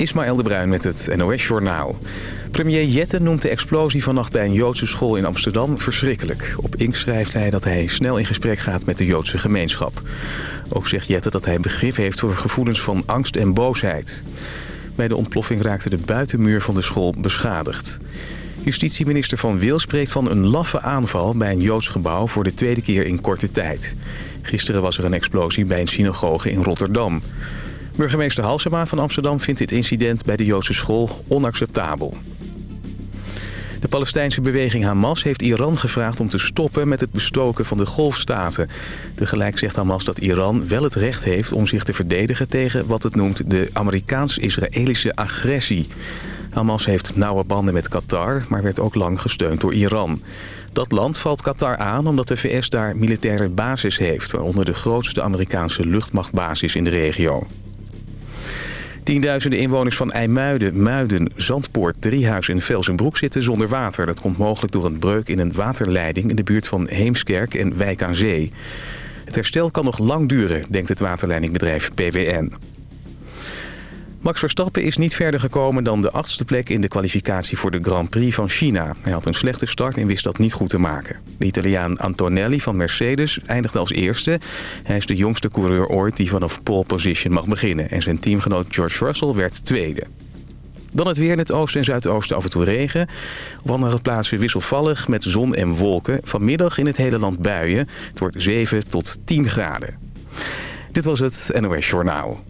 Ismaël de Bruin met het NOS Journaal. Premier Jette noemt de explosie vannacht bij een Joodse school in Amsterdam verschrikkelijk. Op Ink schrijft hij dat hij snel in gesprek gaat met de Joodse gemeenschap. Ook zegt Jette dat hij begrip heeft voor gevoelens van angst en boosheid. Bij de ontploffing raakte de buitenmuur van de school beschadigd. Justitieminister Van Wil spreekt van een laffe aanval bij een Joods gebouw voor de tweede keer in korte tijd. Gisteren was er een explosie bij een synagoge in Rotterdam. Burgemeester Halsema van Amsterdam vindt dit incident bij de Joodse school onacceptabel. De Palestijnse beweging Hamas heeft Iran gevraagd om te stoppen met het bestoken van de golfstaten. Tegelijk zegt Hamas dat Iran wel het recht heeft om zich te verdedigen tegen wat het noemt de Amerikaans-Israëlische agressie. Hamas heeft nauwe banden met Qatar, maar werd ook lang gesteund door Iran. Dat land valt Qatar aan omdat de VS daar militaire basis heeft... waaronder de grootste Amerikaanse luchtmachtbasis in de regio. Tienduizenden inwoners van IJmuiden, Muiden, Zandpoort, Driehuis en Velsenbroek zitten zonder water. Dat komt mogelijk door een breuk in een waterleiding in de buurt van Heemskerk en Wijk aan Zee. Het herstel kan nog lang duren, denkt het waterleidingbedrijf PWN. Max Verstappen is niet verder gekomen dan de achtste plek in de kwalificatie voor de Grand Prix van China. Hij had een slechte start en wist dat niet goed te maken. De Italiaan Antonelli van Mercedes eindigde als eerste. Hij is de jongste coureur ooit die vanaf pole position mag beginnen. En zijn teamgenoot George Russell werd tweede. Dan het weer in het oosten en zuidoosten af en toe regen. Op andere plaatsen wisselvallig met zon en wolken. Vanmiddag in het hele land buien. Het wordt 7 tot 10 graden. Dit was het NOS Journaal.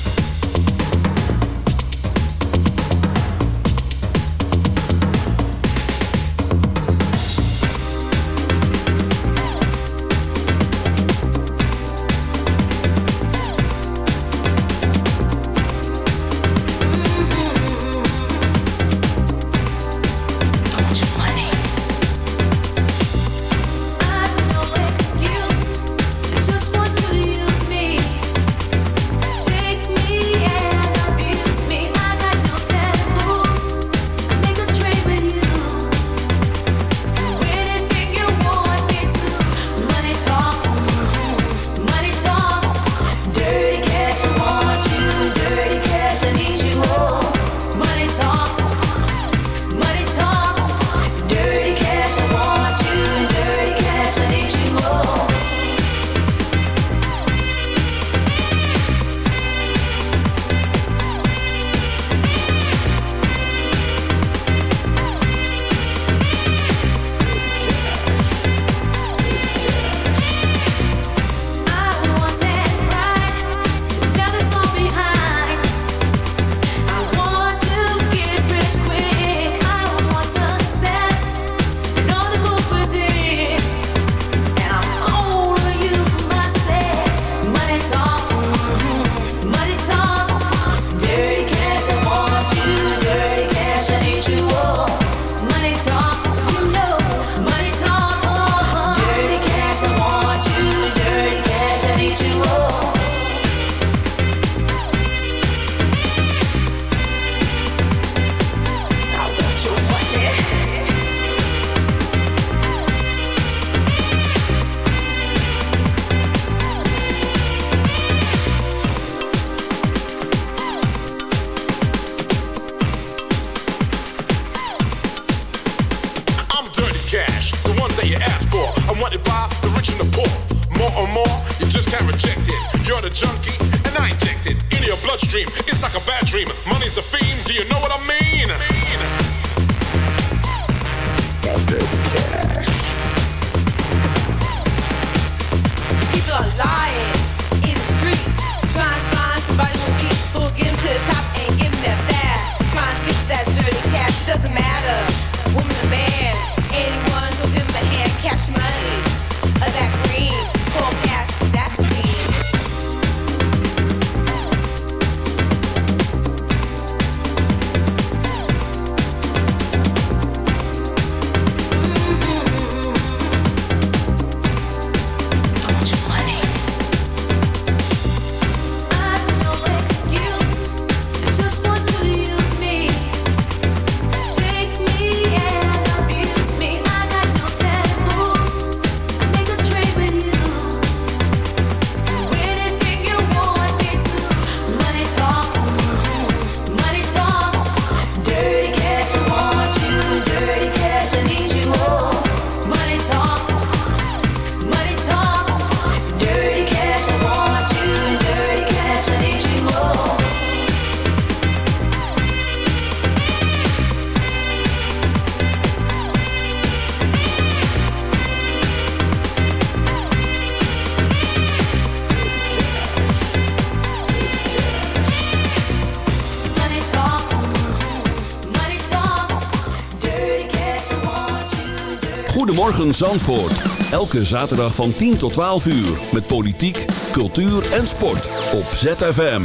Goedemorgen Zandvoort. Elke zaterdag van 10 tot 12 uur. Met politiek, cultuur en sport. Op ZFM.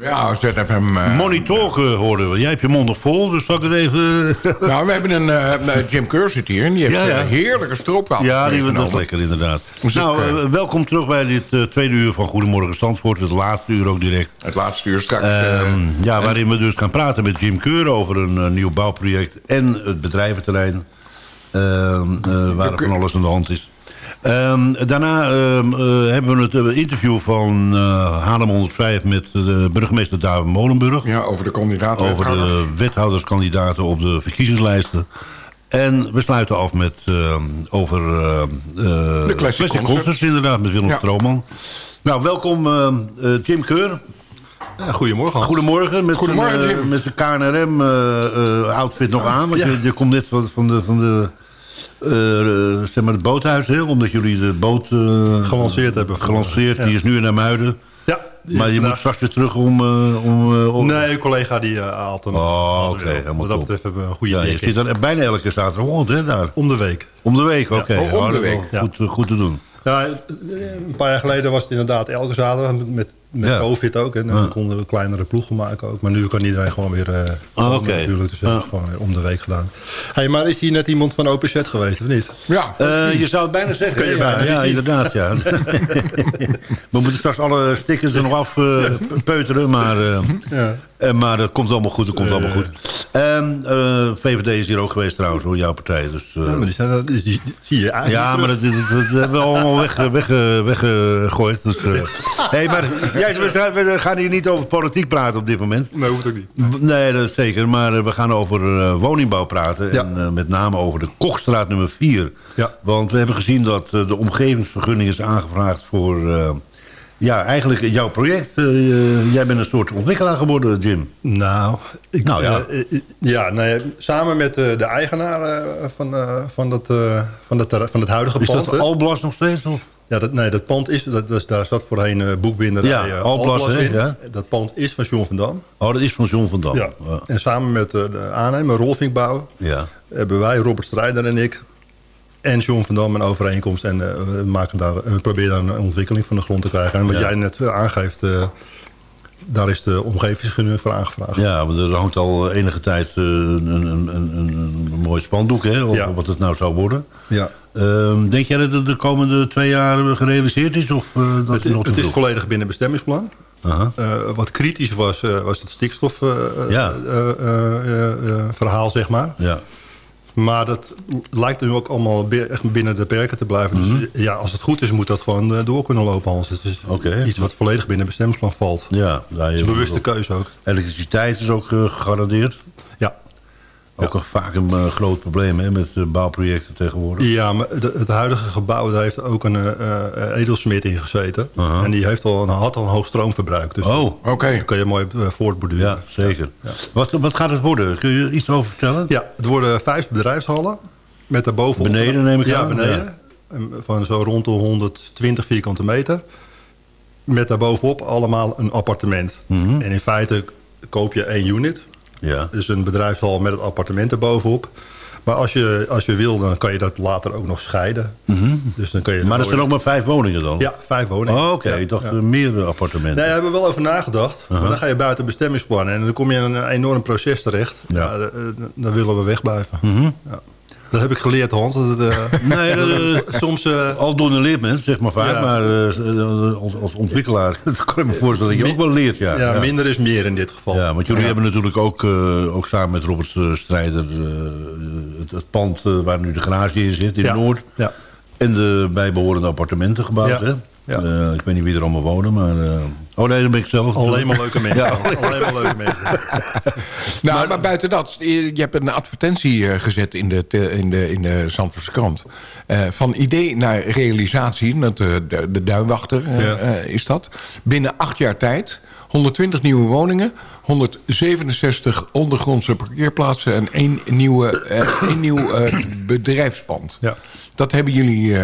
Ja, ZFM... Uh, uh, hoorden we. Jij hebt je mond nog vol, dus zal ik het even... nou, we hebben een... Uh, Jim Kerr zit hier en die heeft ja, ja. heerlijke stroopwafels Ja, die was lekker inderdaad. Dus nou, ik, welkom terug bij dit tweede uur van Goedemorgen Zandvoort. Het laatste uur ook direct. Het laatste uur straks. Ehm, ja, waarin we dus gaan praten met Jim Keur over een nieuw bouwproject en het bedrijventerrein. Ehm, waar er van alles aan de hand is. Um, daarna um, uh, hebben we het uh, interview van uh, Haarlem 105 met de burgemeester David Molenburg. Ja, over de kandidaten. Over de wethouderskandidaten op de verkiezingslijsten. En we sluiten af met over de Classic, Classic Concerts. inderdaad, met Willem ja. Strooman. Nou, welkom Jim Keur. Ja, goedemorgen. Goedemorgen. Met goedemorgen, zijn, met zijn KNRM-outfit nog aan. Want ja. je, je, komt net van, van de... Van de uh, zeg maar het boothuis, hè? omdat jullie de boot uh, gelanceerd hebben. Gelanceerd, ja. die is nu in Muiden. Ja. Maar je moet straks weer terug om... Uh, om, om... Nee, een collega die uh, haalt hem. Oh, oké. Okay, Wat dat betreft hebben we een goede ja, Je zit dan bijna elke zaterdag hè, daar? Om de week. Om de week, oké. Okay. Ja. Oh, om de week. Goed, goed te doen. Ja, een paar jaar geleden was het inderdaad elke zaterdag met met ja. COVID ook. En dan konden we kleinere ploegen maken ook. Maar nu kan iedereen gewoon weer... Uh, oh, okay. natuurlijk. Dus dat is gewoon om de week gedaan. Hey, maar is hier net iemand van OpenZ geweest, of niet? Ja. Uh, je zou het bijna zeggen. Kun je ja, bijna ja inderdaad. Ja. we moeten straks alle stickers er nog af uh, peuteren. Maar, ja. Maar dat komt allemaal goed. Dat komt allemaal goed. En VVD is hier ook geweest trouwens, hoor. Jouw partij. Dus, ja, maar die, zijn, die, die, zie je eigenlijk Ja, maar dat, dat, dat, hebben we allemaal weggegooid. Weg, weg, dus, hey, maar Jij, we gaan hier niet over politiek praten op dit moment. Nee, hoeft ook niet. Nee, dat is zeker. Maar we gaan over woningbouw praten. Ja. En met name over de Kochstraat nummer 4. Ja. Want we hebben gezien dat de omgevingsvergunning is aangevraagd voor... ja, eigenlijk jouw project. jij bent een soort ontwikkelaar geworden, Jim. Nou, ik, nou ja. ja nee, samen met de eigenaar van, van, dat, van, dat, van het huidige pand. Is dat Alblas nog steeds? Of? Ja, dat, nee, dat pand is, dat, dat, daar zat voorheen uh, boekbinderij ja, uh, Alblas in. Ja. Dat pand is van John van Dam. Oh, dat is van John van Dam. Ja. ja. En samen met uh, de aannemer Rolfinkbouw ja. hebben wij, Robert Strijder en ik... en John van Dam een overeenkomst. En we, maken daar, we proberen daar een ontwikkeling van de grond te krijgen. En wat jij net aangeeft... daar is de omgevingsvergunning voor aangevraagd. Ja, maar er hangt al enige tijd een, een, een, een, mooi spandoek, hè? Of ja. wat het nou zou worden. Ja. Um, denk jij dat het de komende twee jaar gerealiseerd is? Of, uh, dat het, nog het is volledig binnen bestemmingsplan. Uh -huh. uh, wat kritisch was, was het stikstofverhaal, ja. zeg maar. Ja. Maar dat lijkt nu ook allemaal echt binnen de perken te blijven. Mm -hmm. Dus ja, als het goed is, moet dat gewoon door kunnen lopen, Hans. Het is okay. iets wat volledig binnen bestemmingsplan valt. Ja, dat is een bewuste keuze ook. Elektriciteit is ook gegarandeerd? Ook ja. vaak een uh, groot probleem hè, met uh, bouwprojecten tegenwoordig. Ja, maar de, het huidige gebouw daar heeft ook een uh, edelsmid in gezeten. -huh. En die heeft al een, had al een hoog stroomverbruik. Dus oh, oké. Okay. Dan kun je mooi voortborduren. Ja, zeker. Ja. Wat, wat gaat het worden? Kun je iets over vertellen? Ja, het worden vijf bedrijfshallen. Met daarboven... Beneden neem ik ja, aan? beneden. Ja. Van zo rond de 120 vierkante meter. Met daarbovenop allemaal een appartement. Mm -hmm. En in feite koop je één unit... Ja. Dus een bedrijfshal met het appartement erbovenop. Maar als je, als je wil, dan kan je dat later ook nog scheiden. Mm -hmm. dus dan kan je maar er zijn ook maar vijf woningen dan? Ja, vijf woningen. Oh, Oké, okay. ja, ik dacht ja. meerdere appartementen. Nee, daar hebben we wel over nagedacht. Uh -huh. Maar dan ga je buiten bestemmingsplan. En dan kom je in een enorm proces terecht. Ja. ja dan willen we wegblijven. Mm -hmm. ja. Dat heb ik geleerd, Hans. Dat het, uh, nee, dat, uh, soms... Uh, Aldoende leert men, zeg maar vaak. Ja. Maar als, als ontwikkelaar kan ik me voorstellen dat je ook wel leert. Ja. Ja, ja, minder is meer in dit geval. Ja, want jullie hebben natuurlijk ook, ook samen met Robert Strijder... het, het, pand waar nu de garage in zit, in. Noord. Ja. En de bijbehorende appartementen gebouwd. Ja. Hè? Ja. Uh, ik weet niet wie er allemaal wonen, maar... Uh... Oh nee, dat ben ik zelf. Alleen maar leuke mensen. Ja. Alleen maar leuke mensen. nou, maar, maar, buiten dat, je hebt een advertentie uh, gezet in de, in de, in de Zandvoortse krant. van idee naar realisatie, dat, de, de duinwachter ja. is dat. Binnen acht jaar tijd, 120 nieuwe woningen... 167 ondergrondse parkeerplaatsen en één, nieuwe, één nieuw bedrijfspand. Ja. Dat hebben jullie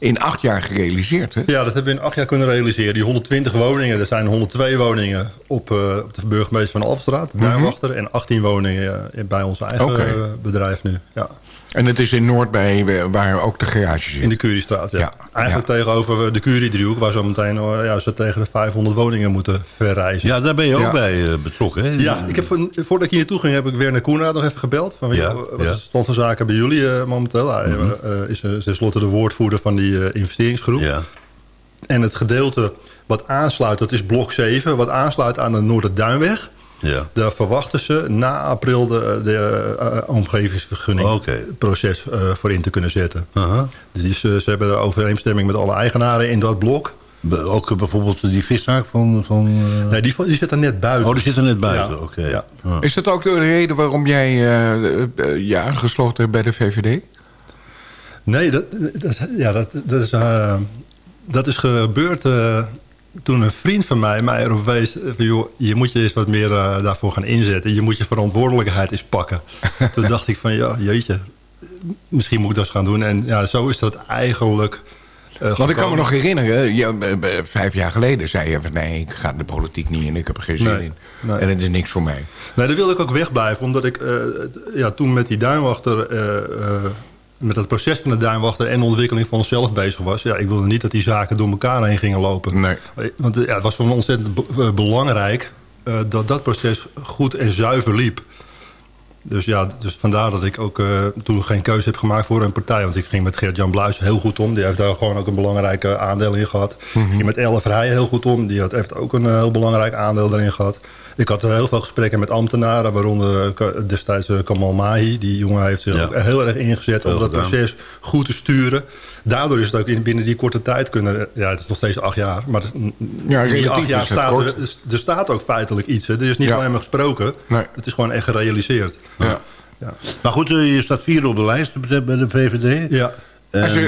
in acht jaar gerealiseerd, hè? Ja, dat hebben we in acht jaar kunnen realiseren. Die 120 woningen, er zijn 102 woningen op, uh, op de burgemeester van Alphenstraat, de Duinwachter. Mm -hmm. En 18 woningen bij ons eigen okay. bedrijf nu. Ja. En het is in Noord bij waar ook de garage zit. In de Curiestraat, ja. Ja, Eigenlijk ja. tegenover de Curie-driehoek... waar zo meteen eh, ja, ze tegen de 500 woningen moeten verrijzen. Ja, daar ben je ook Ja. bij eh, betrokken, hè? Ja, ik heb, voordat ik hier naartoe ging, heb ik Werner Koenraad nog even gebeld. Van, wat ja. Is de stand van zaken bij jullie eh, momenteel? Hij eh, is uh, tenslotte de woordvoerder van die eh, investeringsgroep. Ja. En het gedeelte wat aansluit, dat is blok 7... wat aansluit aan de Noorderduinweg. Ja. Daar verwachten ze na april de, de eh, omgevingsvergunning Oké. proces eh, voor in te kunnen zetten. Aha. Dus eh, ze hebben er overeenstemming met alle eigenaren in dat blok. Be- Ook eh, bijvoorbeeld die viszaak van... van eh, Nee, die, die zit er net buiten. Oh, die zit er net buiten, Ja, oké. ja. Ja. Is dat ook de reden waarom jij eh, eh, je aangesloten hebt bij de VVD? Nee, dat, dat, ja, dat, dat, is, eh, dat is gebeurd eh, toen een vriend van mij mij erop wees... eh, van, joh, je moet je eens wat meer eh, daarvoor gaan inzetten. Je moet je verantwoordelijkheid eens pakken. toen dacht ik van, ja, jeetje, misschien moet ik dat eens gaan doen. En ja, zo is dat eigenlijk... eh, Want ik kan me nog herinneren, je, vijf jaar geleden zei je... van, nee, ik ga de politiek niet in, ik heb er geen zin Nee, in. nee. En het is niks voor mij. Nee, daar wilde ik ook wegblijven. Omdat ik ja, toen met die duinwachter... met het proces van de duinwachter en de ontwikkeling van onszelf bezig was. Ja, ik wilde niet dat die zaken door elkaar heen gingen lopen. Nee. Want eh, ja, het was voor me ontzettend be- eh, belangrijk... eh, dat dat proces goed en zuiver liep. Dus ja, dus vandaar dat ik ook toen geen keuze heb gemaakt voor een partij. Want ik ging met Gert-Jan Bluis heel goed om. Die heeft daar gewoon ook een belangrijk aandeel in gehad. Ik ging met Elle Verheijen heel goed om. Die had, heeft ook een heel belangrijk aandeel daarin gehad. Ik had eh, heel veel gesprekken met ambtenaren. Waaronder eh, destijds eh, Kamal Mahi. Die jongen heeft zich Ja. ook heel erg ingezet om dat gedaan. proces goed te sturen. Daardoor is het ook in, binnen die korte tijd kunnen... Ja, het is nog steeds acht jaar. Maar Ja, in die acht jaar staat er, er staat ook feitelijk iets. Hè. Er is niet Ja. alleen maar gesproken. Nee. Het is gewoon echt gerealiseerd. Ja. Ja. Maar goed, eh, je staat vierde op de lijst bij de VVD. Ja. En Als je-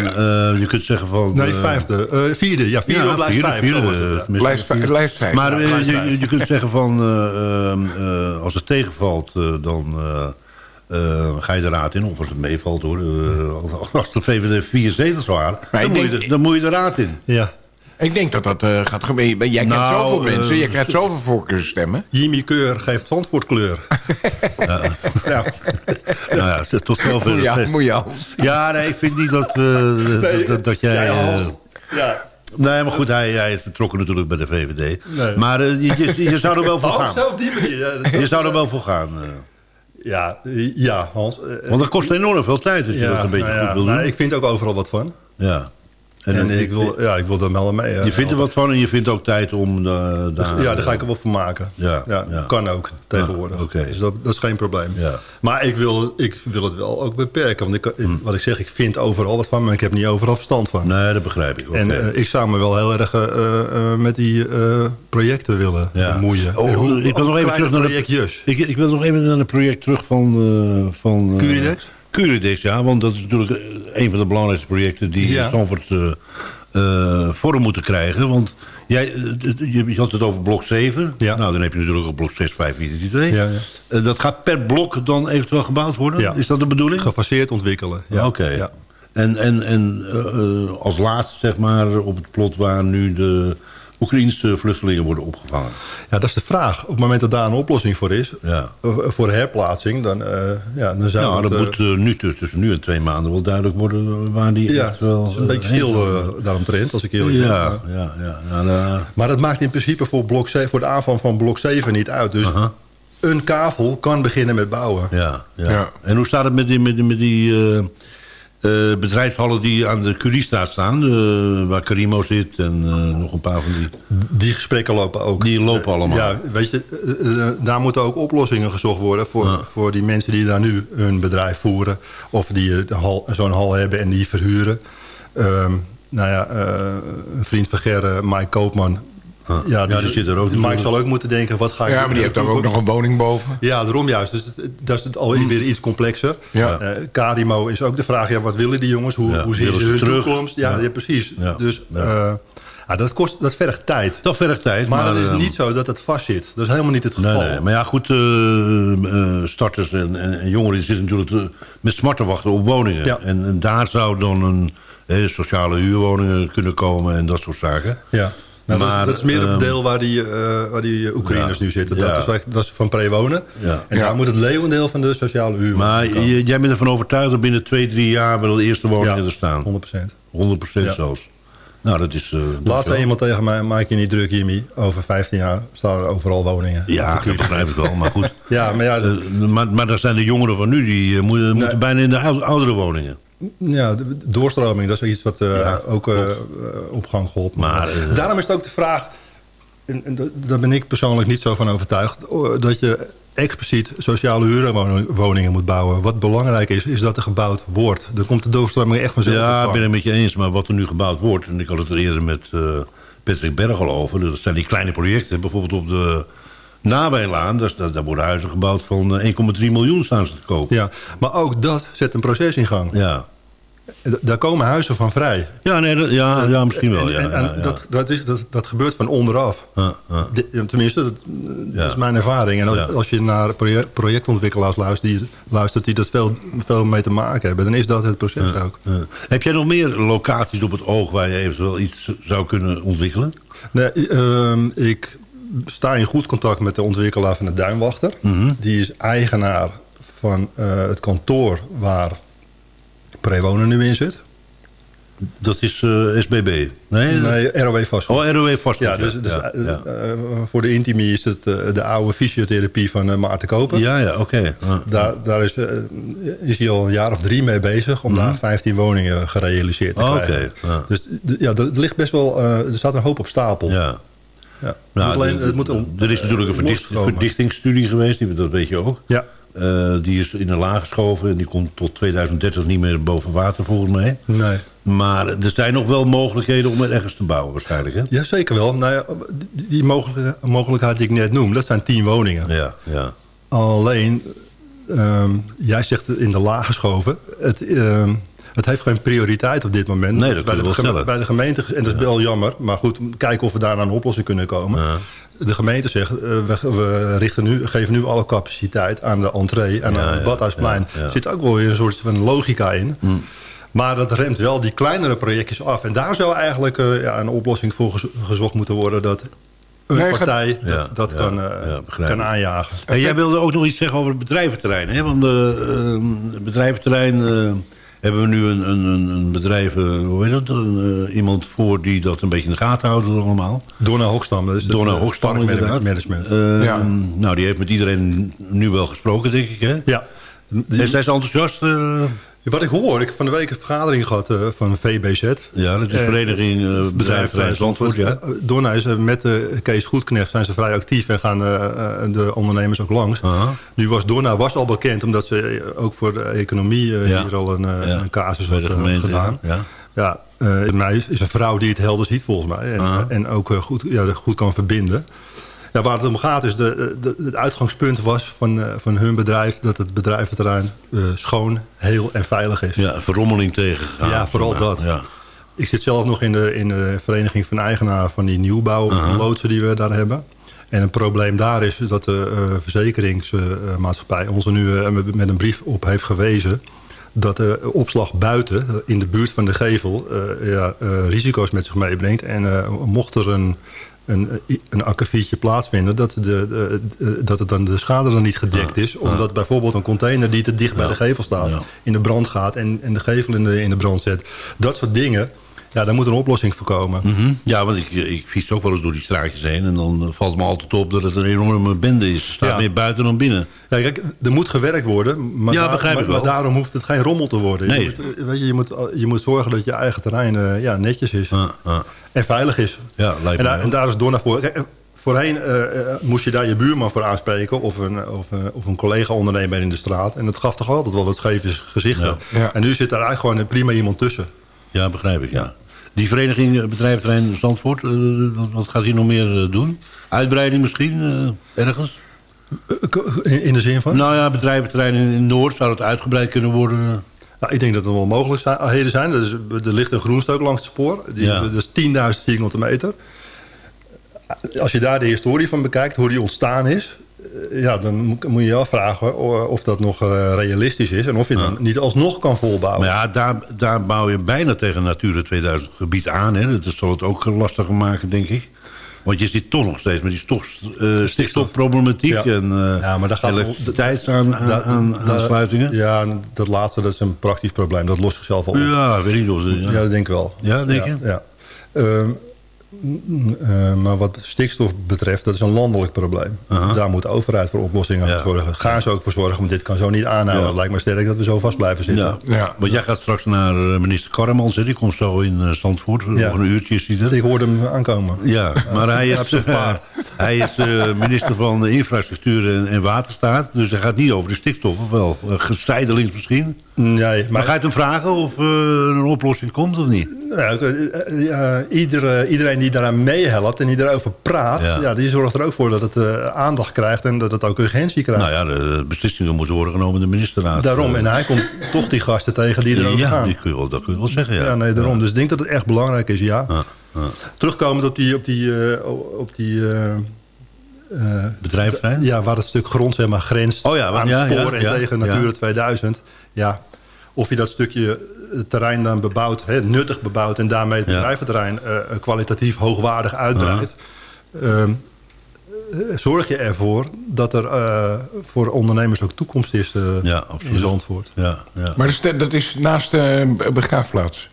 eh, je kunt zeggen van... Nee, eh, vijfde. Eh, vierde. Ja, vierde ja, op lijst vierde, vijf. vierde, Lijst, lijst vijf. Maar Ja, lijst je, vijf. je- je kunt zeggen van... eh, ehm, eh, als het tegenvalt, eh, dan ga je de raad in. Of als het meevalt, hoor. Als- als de VVD vier zetels waren, dan, moet je, de- dan moet je de raad in. Ja. Ik denk dat dat eh, gaat gebeuren. Jij kent Nou, zoveel mensen, je krijgt zoveel voorkeursstemmen. Jimmy Keur geeft Zandvoortkleur. ja. Nou ja, tot zover. Ja, Ja, moet je alles. ja, nee, ik vind niet dat, we, dat, dat, dat jij... Ja, eh, ja. nee, maar goed, hij, hij is betrokken natuurlijk bij de VVD. Nee. Maar eh, je, je, je zou er wel voor Oh, gaan. op die manier. Ja, Je zou er wel voor gaan. eh. ja, ja, Hans. eh, Want dat kost enorm veel tijd als je dat een beetje nou ja, goed wil nou, doen. ik vind ook overal wat van. Ja. En, ik, wil, ja, ik wil er wel mee. je vindt er wat van en je vindt ook tijd om daar... Ja, daar ga ik er wel voor maken. Ja, ja. Kan ook tegenwoordig. Ah, oké. Dus dat, dat is geen probleem. Ja. Maar ik wil, ik wil het wel ook beperken. Want ik, wat ik zeg, ik vind overal wat van, maar ik heb niet overal verstand van. Nee, dat begrijp ik. En oké. eh, ik zou me wel heel erg eh, eh, met die projecten willen Ja. bemoeien. Oh, En hoe- ik wil nog even terug naar de- ik, ik wil nog even naar het project terug van... van Curidex? Curidex, ja. Want dat is natuurlijk eh, een van de belangrijkste projecten... die Ja. Stamford eh, eh, vorm moeten krijgen. Want jij, je, had het over blok 7. Ja. Nou, dan heb je natuurlijk ook blok 6, 5, 4, 3, 2. Ja, ja. Dat gaat per blok dan eventueel gebouwd worden? Is dat de bedoeling? Gefaseerd ontwikkelen. Ja. Oké. Ja. En, en, en als laatste, zeg maar, op het plot waar nu de Oekraïnse vluchtelingen worden opgevangen. ja, dat is de vraag. Op het moment dat daar een oplossing voor is, Ja. eh, voor herplaatsing, dan, eh, ja, dan zou Nou, dat eh, moet nu tussen, tussen nu en twee maanden wel duidelijk worden waar die ja, echt wel... het is een beetje stil uh, daaromtrent, als ik eerlijk ben. Ja, ja, ja. ja nou, Maar dat maakt in principe voor, blok 7, voor de aanvang van blok 7 niet uit. Dus een kavel kan beginnen met bouwen. ja, ja. Ja. En hoe staat het met die, met die, met die eh, eh, bedrijfshallen die aan de Curiestraat staan? eh, waar Karimo zit en eh, nog een paar van die... Die gesprekken lopen ook. Die lopen allemaal. Ja, weet je, daar moeten ook oplossingen gezocht worden... voor, Ja. voor die mensen die daar nu hun bedrijf voeren... of die zo'n hal hebben en die verhuren. Ehm, nou ja, een vriend van Gerre, Mike Koopman... Ja, die zit er ook Mike natuurlijk. zal ook moeten denken, wat ga ik Ja, doen? maar die heeft daar ook nog een woning boven. Ja, daarom juist. Dus dat is het alweer weer iets complexer. Ja. Eh, Karimo is ook de vraag, ja, wat willen die jongens? Hoe, Ja, hoe zien ze hun terug? toekomst? Ja, Ja. ja. precies. Ja. Dus Ja. eh, ja, dat, kost, dat vergt tijd. Dat vergt tijd. Maar, het is eh, niet zo dat het vast zit. Dat is helemaal niet het Nee, geval. nee. Maar ja, goed, eh, eh, starters en, en, en jongeren die zitten natuurlijk te- met smart te wachten op woningen. Ja. En, en daar zou dan een eh, sociale huurwoningen kunnen komen en dat soort zaken. Ja. Nou, dat, is, Maar, dat is meer het ehm, deel waar die, eh, waar die Oekraïners Ja. nu zitten. Ja. Dat, is, dat is van pre-wonen. Ja. En daar moet het leeuwendeel van de sociale huur Maar je- jij bent ervan overtuigd dat binnen twee, drie jaar... wel de eerste woningen er staan. 100%. 100% Ja. zelfs. Nou, dat is... eh, dat Laatst is zei wel- iemand tegen mij, maak je niet druk Jimmy. Over 15 jaar staan er overal woningen. Ja, dat begrijp ik wel, maar goed. Ja, maar ja, dat- Eh, maar, maar daar zijn de jongeren van nu, die eh, moeten, moeten bijna in de ou- oudere woningen. Ja, doorstroming, dat is iets wat eh, Ja, ook eh, op gang geholpen Maar, eh, Daarom is het ook de vraag, en, en daar ben ik persoonlijk niet zo van overtuigd... dat je expliciet sociale huurwoningen moet bouwen. Wat belangrijk is, is dat er gebouwd wordt. Dan komt de doorstroming echt vanzelf Ja, ik ben het met je eens. Maar wat er nu gebouwd wordt... en ik had het er eerder met eh, Patrick Berg al over... dat zijn die kleine projecten. Bijvoorbeeld op de Nabijlaan... Daar, daar, daar worden huizen gebouwd van eh, 1,3 miljoen staan ze te kopen. Ja, maar ook dat zet een proces in gang. Ja, Daar komen huizen van vrij. ja, nee, dat- ja, ja misschien wel. Ja, en- en ja, ja. Dat, dat, is, dat, dat gebeurt van onderaf. De- tenminste, dat, is mijn ervaring. En als, als je naar proje- projectontwikkelaars luistert die, luistert die dat veel, veel mee te maken hebben... dan is dat het proces ook. Heb jij nog meer locaties op het oog... waar je eventueel iets zou kunnen ontwikkelen? Nee, ehm, ik sta in goed contact met de ontwikkelaar van de Duinwachter. Mhm. Die is eigenaar van eh, het kantoor waar Prewonen nu in zit. Dat is eh, SBB. Nee? Nee, ROW vastgoed. Oh, ROW vast. Ja, dus, dus ja, eh, ja. voor de intimie is het de oude fysiotherapie van Maarten Koper. ja, ja, oké. Daar, daar is, is hij al een jaar of drie mee bezig om daar 15 woningen gerealiseerd te Mhm. Oh, krijgen. oké, ja. Dus ja, er ligt best wel, er staat een hoop op stapel. ja. Ja. Nou, alleen, het moet om- er is natuurlijk een verdicht, verdichtingsstudie geweest, dat weet je ook. Ja, Eh, die is in de laag geschoven en die komt tot 2030 niet meer boven water volgens mij. nee. Maar er zijn nog wel mogelijkheden om er ergens te bouwen waarschijnlijk. Hè? Ja, zeker wel. Nou ja, die, mogelijkheid die ik net noem, dat zijn 10 woningen. Ja, ja. Alleen, ehm, jij zegt in de laag geschoven. Het, ehm, het heeft geen prioriteit op dit moment. Nee, dat bij, de, geme- bij de gemeente, en dat is wel jammer. Maar goed, kijken of we daar naar een oplossing kunnen komen. Ja. De gemeente zegt, eh, we, we richten nu, geven nu alle capaciteit aan de entree en Ja, aan het Badhuisplein. ja, ja. Er zit ook wel weer een soort van logica in. Hm. Maar dat remt wel die kleinere projectjes af. En daar zou eigenlijk eh, ja, een oplossing voor gez- gezocht moeten worden... dat een Nee, gaat- partij dat, Ja, dat ja, kan, eh, ja, kan aanjagen. En jij wilde ook nog iets zeggen over het bedrijventerrein. Hè? Want eh, eh, het bedrijventerrein eh, hebben we nu een, een, een een bedrijf, eh, hoe heet dat? Een, eh, iemand voor die dat een beetje in de gaten houdt allemaal. Donna Hoekstam, dat is Donna eh. Eh, Ja. Nou, die heeft met iedereen nu wel gesproken, denk ik. Hè? Ja. En zij is enthousiast. Wat ik hoor, ik heb van de week een vergadering gehad eh, van VBZ. ja, dat is de Eh, Vereniging eh Bedrijventerrein Zandvoort. Ja. Is met eh, Kees Goedknecht zijn ze vrij actief en gaan de ondernemers ook langs. Nu was Donna was al bekend omdat ze ook voor de economie Ja. hier al een, Ja. een casus had de gemeente, gedaan. ja. Ja, mij is een vrouw die het helder ziet volgens mij. En, en ook goed, ja, goed kan verbinden. Ja, waar het om gaat is, de, de, het uitgangspunt was van, eh, van hun bedrijf... dat het bedrijventerrein eh, schoon, heel en veilig is. ja, verrommeling tegengegaan. Ja, vooral dat. Ja. Ik zit zelf nog in de, in de vereniging van eigenaar van die nieuwbouwloodsen die we daar hebben. En een probleem daar is dat de eh, verzekeringsmaatschappij ons er nu eh, met, een brief op heeft gewezen dat de opslag buiten, eh, in de buurt van de gevel, eh, ja, eh, risico's met zich meebrengt. En eh, mocht er een, een, een akkefietje plaatsvinden, dat, de, de, de- dat het dan de schade dan niet gedekt is. Omdat bijvoorbeeld een container die te dicht bij de gevel staat, in de brand gaat en, en de gevel in de, in de brand zet. Dat soort dingen, ja, daar moet een oplossing voor komen. Mhm. Ja, want ik, ik fiets ook wel eens door die straatjes heen... en dan eh, valt me altijd op dat het een enorme bende is. Er staat meer buiten dan binnen. Ja, kijk, er moet gewerkt worden, maar, Ja, daar- begrijp maar, daarom hoeft het geen rommel te worden. Nee. Je, moet, eh, weet je, je, moet, je moet zorgen dat je eigen terrein eh, ja, netjes is. En veilig is. Ja, lijkt en, daar, en daar is voor. Kijk, eh, voorheen eh, eh, moest je daar je buurman voor aanspreken... of een, of, eh, of een collega-ondernemer in de straat. En dat gaf toch altijd wel wat scheve gezichten. Ja. Ja. En nu zit daar eigenlijk gewoon prima iemand tussen. Ja, begrijp ik, ja. Die vereniging Bedrijventerrein Zandvoort, wat, gaat hij nog meer doen? Uitbreiding misschien, ergens? In, in de zin van? Nou ja, bedrijventerrein in, in Noord, zou het uitgebreid kunnen worden? Nou, ik denk dat er wel mogelijkheden zijn. Er, is, er ligt een groenstuk langs het spoor. Die, Ja. Dat is 10.000 vierkante meter. Als je daar de historie van bekijkt, hoe die ontstaan is... ja, dan moet je je afvragen of dat nog realistisch is... en of je dan niet alsnog kan volbouwen. Maar ja, daar, daar bouw je bijna tegen Natura 2000 gebied aan. Hè? Dat zal het ook lastiger maken, denk ik. Want je zit toch nog steeds met die stof, uh, stikstofproblematiek ja. en uh, ja, maar gaat elektriciteitsaansluitingen. Ja, dat laatste dat is een praktisch probleem. Dat lost zichzelf al op. Ja, weet niet of ja. ja, dat denk ik wel. Ja, denk je? Ja. Uh, uh, maar wat stikstof betreft, dat is een landelijk probleem. Daar moet de overheid voor oplossingen ja. zorgen. Gaan ze ook voor zorgen, want dit kan zo niet aanhouden. Het lijkt me sterk dat we zo vast blijven zitten. Ja. Want jij gaat straks naar eh, minister Karremans. Die komt zo in uh, Zandvoort. Nog een uurtje is hij er. Ik hoorde hem aankomen. Ja, maar hij is, hij is minister van Infrastructuur en, en, Waterstaat. Dus hij gaat niet over de stikstof. Of wel, gezijdelings misschien. Nee, maar... ga je hem vragen of uh, een oplossing komt of niet? Ja, uh, ieder, iedereen die daaraan meehelpt en die daarover praat... Ja. die zorgt er ook voor dat het uh, aandacht krijgt en dat het ook urgentie krijgt. Nou ja, de beslissingen moeten worden genomen in de ministerraad. Daarom, en hij komt toch die gasten tegen die erover ja, gaan. Ja, dat kun je wel zeggen, ja. Ja, nee, daarom. Dus ik denk dat het echt belangrijk is, ja. Terugkomend op die... Op die, op die uh, Bedrijfsterrein? Ja, waar het stuk grond zeg maar, grenst oh ja, aan het spoor en tegen Natura 2000 ja, of je dat stukje terrein dan bebouwt, hè, nuttig bebouwt... en daarmee het bedrijventerrein uh, kwalitatief hoogwaardig uitbreidt... Uh, zorg je ervoor dat er uh, voor ondernemers ook toekomst is uh, ja, in Zandvoort. Ja, ja. Maar dat is naast de begraafplaats?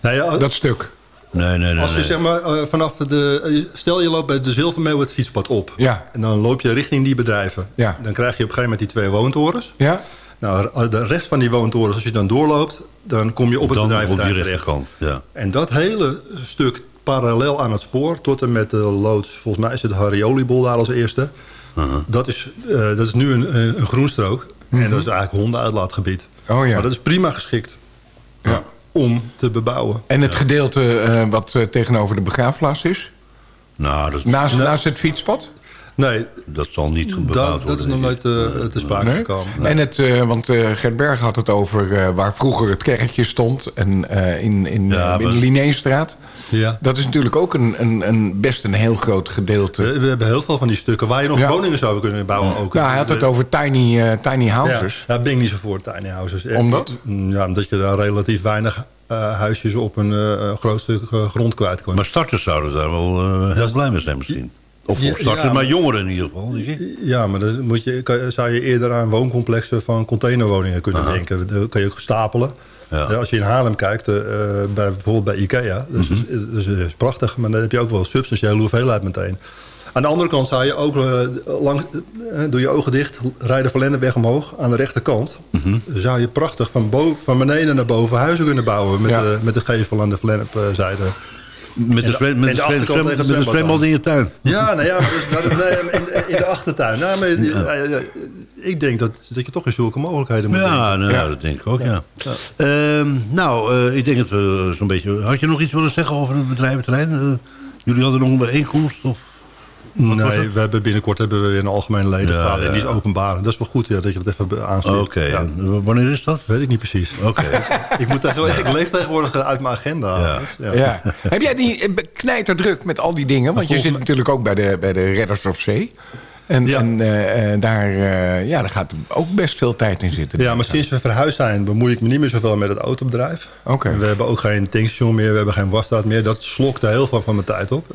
Nou ja, dat stuk? Nee, nee, nee. Als je zeg maar vanaf de... Stel je loopt bij de Zilvermeeuw het fietspad op. Ja. En dan loop je richting die bedrijven. Ja. Dan krijg je op een gegeven moment die twee woontorens. Ja. Nou, de rest van die woontorens, als je dan doorloopt... dan kom je op het dan bedrijf op die rechterkant. Ja. En dat hele stuk parallel aan het spoor... tot en met de loods, volgens mij is het Hariolibol daar als eerste... Uh -huh. dat, is, uh, dat is nu een, een, groenstrook. En dat is eigenlijk hondenuitlaatgebied. Oh, ja. Maar dat is prima geschikt. Ja. Om te bebouwen. En het gedeelte uh, wat tegenover de begraafplaats is? Nou, dat is... Naast, naast het fietspad? Nee. Dat zal niet gebouwd worden. Dat is nog nooit uh, te sprake nee? gekomen. Nee. En het, uh, want uh, Gert Berg had het over waar vroeger het kerkje stond. En in, in, ja, in de Linnéestraat. Ja. Dat is natuurlijk ook een, een, een, best een heel groot gedeelte. We, we hebben heel veel van die stukken waar je nog ja. woningen zou kunnen bouwen. Ook. Nou, hij had het over tiny, tiny houses. Ja, daar ben ik niet zo voor, tiny houses. Omdat? Ja, omdat je daar relatief weinig uh, huisjes op een uh, groot stuk uh, grond kwijt kan. Maar starters zouden daar wel heel ja, blij mee zijn misschien. Of ja, starters, ja, maar jongeren in ieder geval. Ja, maar dan moet je, kan, zou je eerder aan wooncomplexen van containerwoningen kunnen Aha. denken. Dat kan je ook stapelen. Ja. Als je in Haarlem kijkt, bij, bijvoorbeeld bij Ikea, dat is, mm -hmm. dat, is, dat is prachtig. Maar dan heb je ook wel een substantiële hoeveelheid meteen. Aan de andere kant zou je ook, uh, lang, uh, doe je ogen dicht, rijden van Lennepweg omhoog. Aan de rechterkant mm -hmm. zou je prachtig van, boven, van beneden naar boven huizen kunnen bouwen. Met, ja. de, met de gevel aan de Lennepzijde. Met de, de, met de, de, de zwembad in je tuin. Ja, nou ja, dus, in, in, de achtertuin. Nou, maar, ja. Ja, ik denk dat, dat je toch in zulke mogelijkheden moet ja, nou, ja, dat denk ik ook, ja. Uh, nou, uh, ik denk dat we zo'n beetje... Had je nog iets willen zeggen over het bedrijventerrein? Uh, jullie hadden nog een bijeenkomst? Of? Nee, we hebben binnenkort hebben we weer een algemene ledenvergadering. Ja, ja. Die is openbaar. Dat is wel goed ja, dat je dat even aansluit. Oké, okay, ja. wanneer is dat? Weet ik niet precies. Oké. Okay. ik, moet ik leef tegenwoordig uit mijn agenda. Ja. Ja. Heb jij die knijterdruk met al die dingen? Want je zit natuurlijk ook bij de, bij de Redders op Zee. En, ja. en uh, daar, uh, ja, daar gaat ook best veel tijd in zitten. Ja, maar sinds we verhuisd zijn bemoei ik me niet meer zoveel met het autobedrijf. Okay. En we hebben ook geen tankstation meer, we hebben geen wasstraat meer. Dat slokte heel veel van mijn tijd op.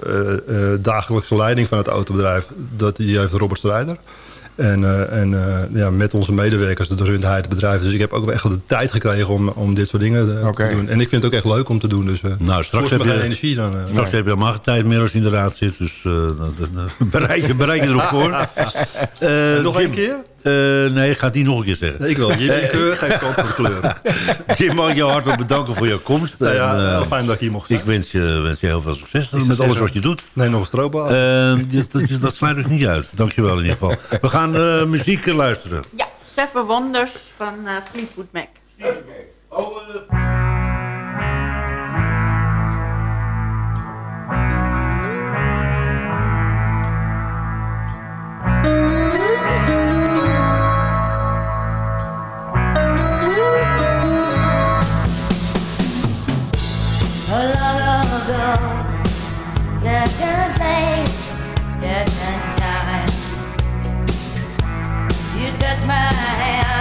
Uh, dagelijkse leiding van het autobedrijf, dat, die heeft Robert Strijder. En, uh, en uh, ja, met onze medewerkers, dat runt hij het bedrijf. Dus ik heb ook echt de tijd gekregen om, om dit soort dingen uh, okay. te doen. En ik vind het ook echt leuk om te doen. Dus nou, straks heb je geen energie dan. straks nee. heb je helemaal geen tijd meer als je in de raad zit. Dus bereik, je, bereik je erop voor. nog één keer? Uh, nee, ik ga het niet nog een keer zeggen. Nee, ik wil Jim in kleur, geen kant voor de kleuren. Jim, mag ik jou hartelijk bedanken voor je komst. Nou ja, en, uh, heel fijn dat ik hier mocht zijn. Ik wens je, wens je heel veel succes met alles wat je doet. Nee, nog een stroopbal. Uh, dat, dat sluit dus niet uit. Dankjewel in ieder geval. We gaan muziek luisteren. Ja, Seven Wonders van Fleetwood Mac. Oh, certain place, certain time. You touch my hand.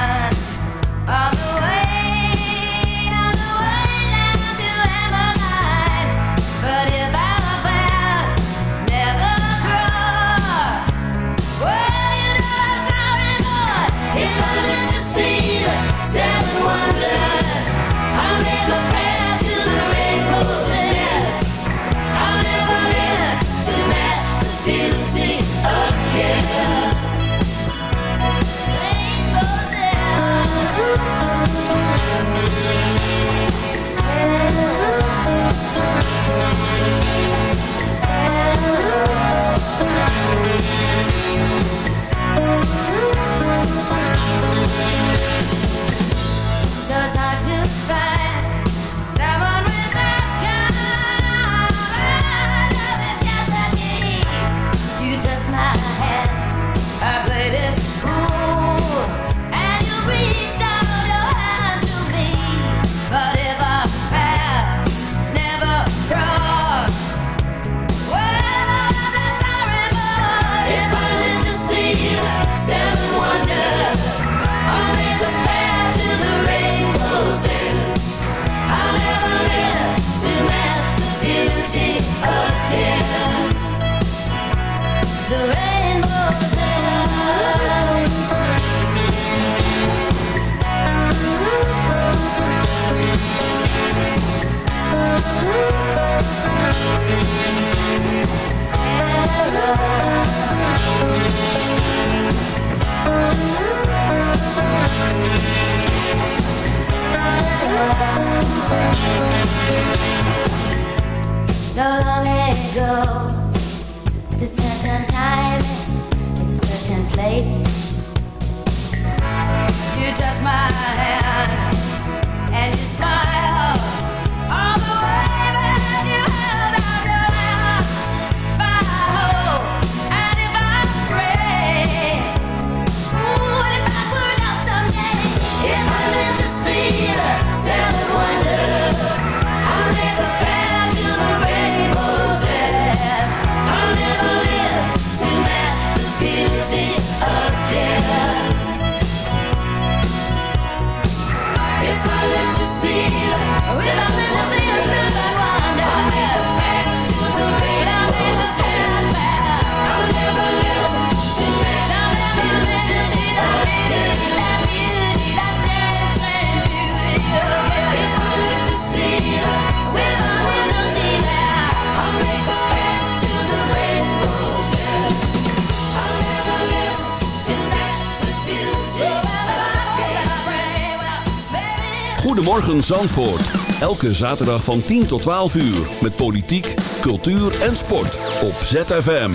Goedemorgen Zandvoort. Elke zaterdag van 10 tot 12 uur. Met politiek, cultuur en sport. Op ZFM.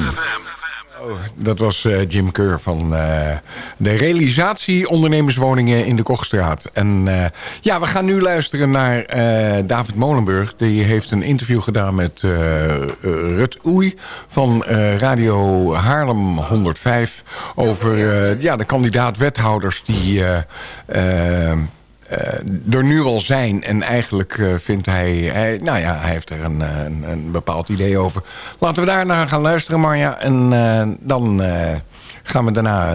Oh, dat was uh, Jim Keur van uh, de realisatie ondernemerswoningen in de Kochstraat. En uh, ja, we gaan nu luisteren naar David Molenburg. Die heeft een interview gedaan met Rut Oei van Radio Haarlem 105... over ja, de kandidaat-wethouders die er nu al zijn. En eigenlijk uh, vindt hij, hij... Nou ja, hij heeft er een, een, een, bepaald idee over. Laten we daar naar gaan luisteren, Marja. En dan gaan we daarna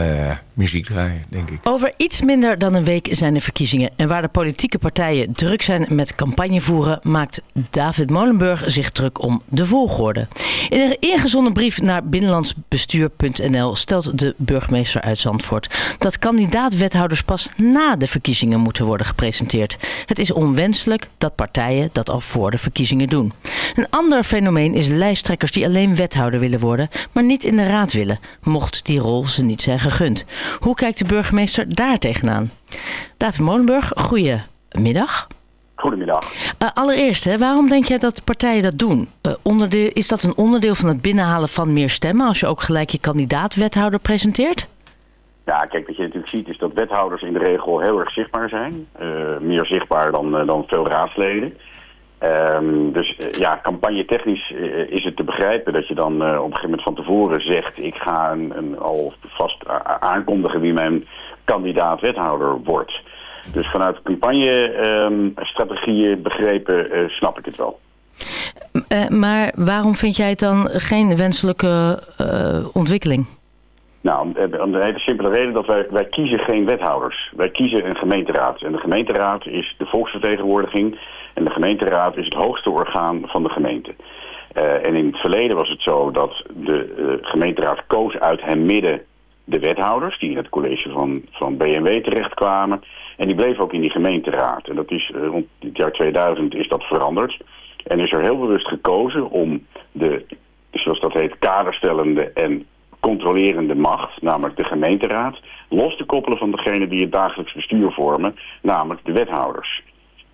muziek draaien, denk ik. Over iets minder dan een week zijn de verkiezingen. En waar de politieke partijen druk zijn met campagne voeren... maakt David Molenburg zich druk om de volgorde. In een ingezonden brief naar binnenlandsbestuur.nl... stelt de burgemeester uit Zandvoort... dat kandidaat-wethouders pas na de verkiezingen moeten worden gepresenteerd. Het is onwenselijk dat partijen dat al voor de verkiezingen doen. Een ander fenomeen is lijsttrekkers die alleen wethouder willen worden... maar niet in de raad willen, mocht die rol ze niet zijn gegund. Hoe kijkt de burgemeester daar tegenaan? David Molenburg, goedemiddag. Goedemiddag. Uh, allereerst, hè, waarom denk jij dat partijen dat doen? Uh, onderdeel, is dat een onderdeel van het binnenhalen van meer stemmen... als je ook gelijk je kandidaat-wethouder presenteert? Ja, kijk, wat je natuurlijk ziet is dat wethouders in de regel heel erg zichtbaar zijn. Uh, meer zichtbaar dan, dan veel raadsleden. Um, dus uh, ja, campagnetechnisch uh, is het te begrijpen dat je dan op een gegeven moment van tevoren zegt... ik ga een, een al vast aankondigen wie mijn kandidaat-wethouder wordt. Dus vanuit campagnestrategieën um, begrepen snap ik het wel. maar waarom vind jij het dan geen wenselijke ontwikkeling? Nou, om de hele simpele reden dat wij, wij kiezen geen wethouders. Wij kiezen een gemeenteraad. En de gemeenteraad is de volksvertegenwoordiging. En de gemeenteraad is het hoogste orgaan van de gemeente. Uh, en in het verleden was het zo dat de uh, gemeenteraad koos uit hen midden de wethouders... die in het college van, van BMW terechtkwamen. En die bleven ook in die gemeenteraad. En dat is rond het jaar 2000 is dat veranderd. En is er heel bewust gekozen om de, zoals dat heet, kaderstellende en controlerende macht, namelijk de gemeenteraad, los te koppelen van degene die het dagelijks bestuur vormen, namelijk de wethouders.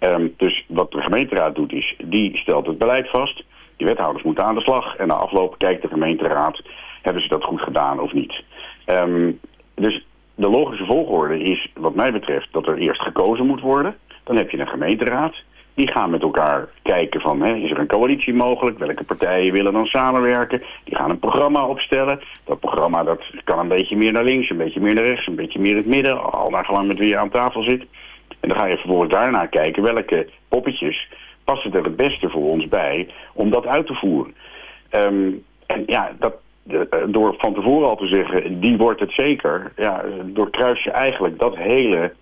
Um, dus wat de gemeenteraad doet is, die stelt het beleid vast, die wethouders moeten aan de slag en na afloop kijkt de gemeenteraad, hebben ze dat goed gedaan of niet. Um, dus de logische volgorde is, wat mij betreft, dat er eerst gekozen moet worden. Dan heb je een gemeenteraad. Die gaan met elkaar kijken van, hè, is er een coalitie mogelijk? Welke partijen willen dan samenwerken? Die gaan een programma opstellen. Dat programma dat kan een beetje meer naar links, een beetje meer naar rechts, een beetje meer in het midden. Al naar gelang met wie je aan tafel zit. En dan ga je vervolgens daarna kijken welke poppetjes passen er het beste voor ons bij om dat uit te voeren. Um, en ja, dat, door van tevoren al te zeggen, die wordt het zeker, ja, doorkruis je eigenlijk dat hele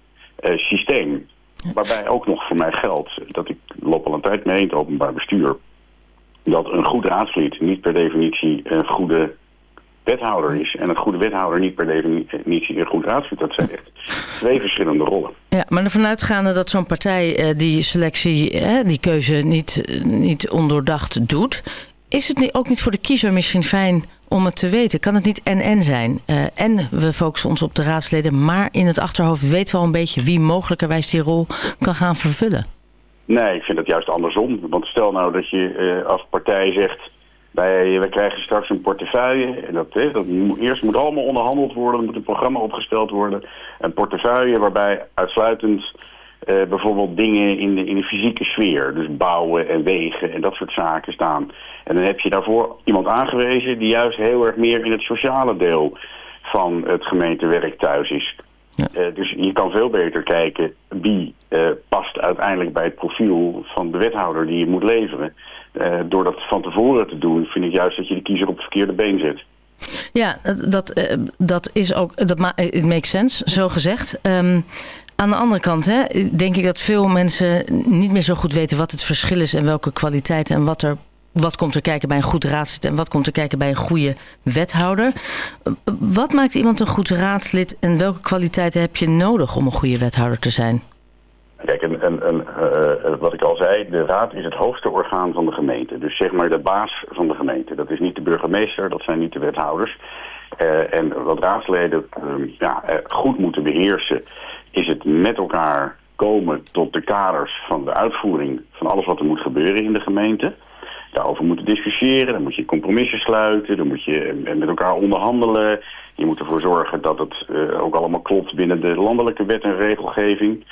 uh, systeem. Waarbij ook nog voor mij geldt, dat ik loop al een tijd mee in het openbaar bestuur, dat een goed raadslid niet per definitie een goede wethouder is. En een goede wethouder niet per definitie een goed raadslid. Dat zijn echt twee verschillende rollen. Ja, maar ervan uitgaande dat zo'n partij uh, die selectie, uh, die keuze niet, niet ondoordacht doet... is het ook niet voor de kiezer misschien fijn om het te weten? Kan het niet en-en zijn? En we focussen ons op de raadsleden, maar in het achterhoofd weten we al een beetje wie mogelijkerwijs die rol kan gaan vervullen. Nee, ik vind het juist andersom. Want stel nou dat je uh, als partij zegt, wij, wij krijgen straks een portefeuille. En dat, dat moet, eerst moet allemaal onderhandeld worden, er moet een programma opgesteld worden. Een portefeuille waarbij uitsluitend uh, bijvoorbeeld dingen in de, in de fysieke sfeer, dus bouwen en wegen en dat soort zaken staan. En dan heb je daarvoor iemand aangewezen die juist heel erg meer in het sociale deel van het gemeentewerk thuis is. Ja. Uh, dus je kan veel beter kijken wie uh, past uiteindelijk bij het profiel van de wethouder die je moet leveren. Door dat van tevoren te doen vind ik juist dat je de kiezer op het verkeerde been zet. Ja, dat, dat is ook, dat ma it makes sense, zo gezegd. Um, aan de andere kant hè, denk ik dat veel mensen niet meer zo goed weten wat het verschil is en welke kwaliteit en wat er wat komt er kijken bij een goed raadslid en wat komt er kijken bij een goede wethouder. Wat maakt iemand een goed raadslid en welke kwaliteiten heb je nodig om een goede wethouder te zijn? Kijk, en uh, wat ik al zei, de raad is het hoogste orgaan van de gemeente. Dus zeg maar de baas van de gemeente. Dat is niet de burgemeester, dat zijn niet de wethouders. Uh, en wat raadsleden uh, ja, goed moeten beheersen, is het met elkaar komen tot de kaders van de uitvoering van alles wat er moet gebeuren in de gemeente daarover moeten discussiëren. Dan moet je compromissen sluiten. Dan moet je met elkaar onderhandelen. Je moet ervoor zorgen dat het uh, ook allemaal klopt binnen de landelijke wet en regelgeving.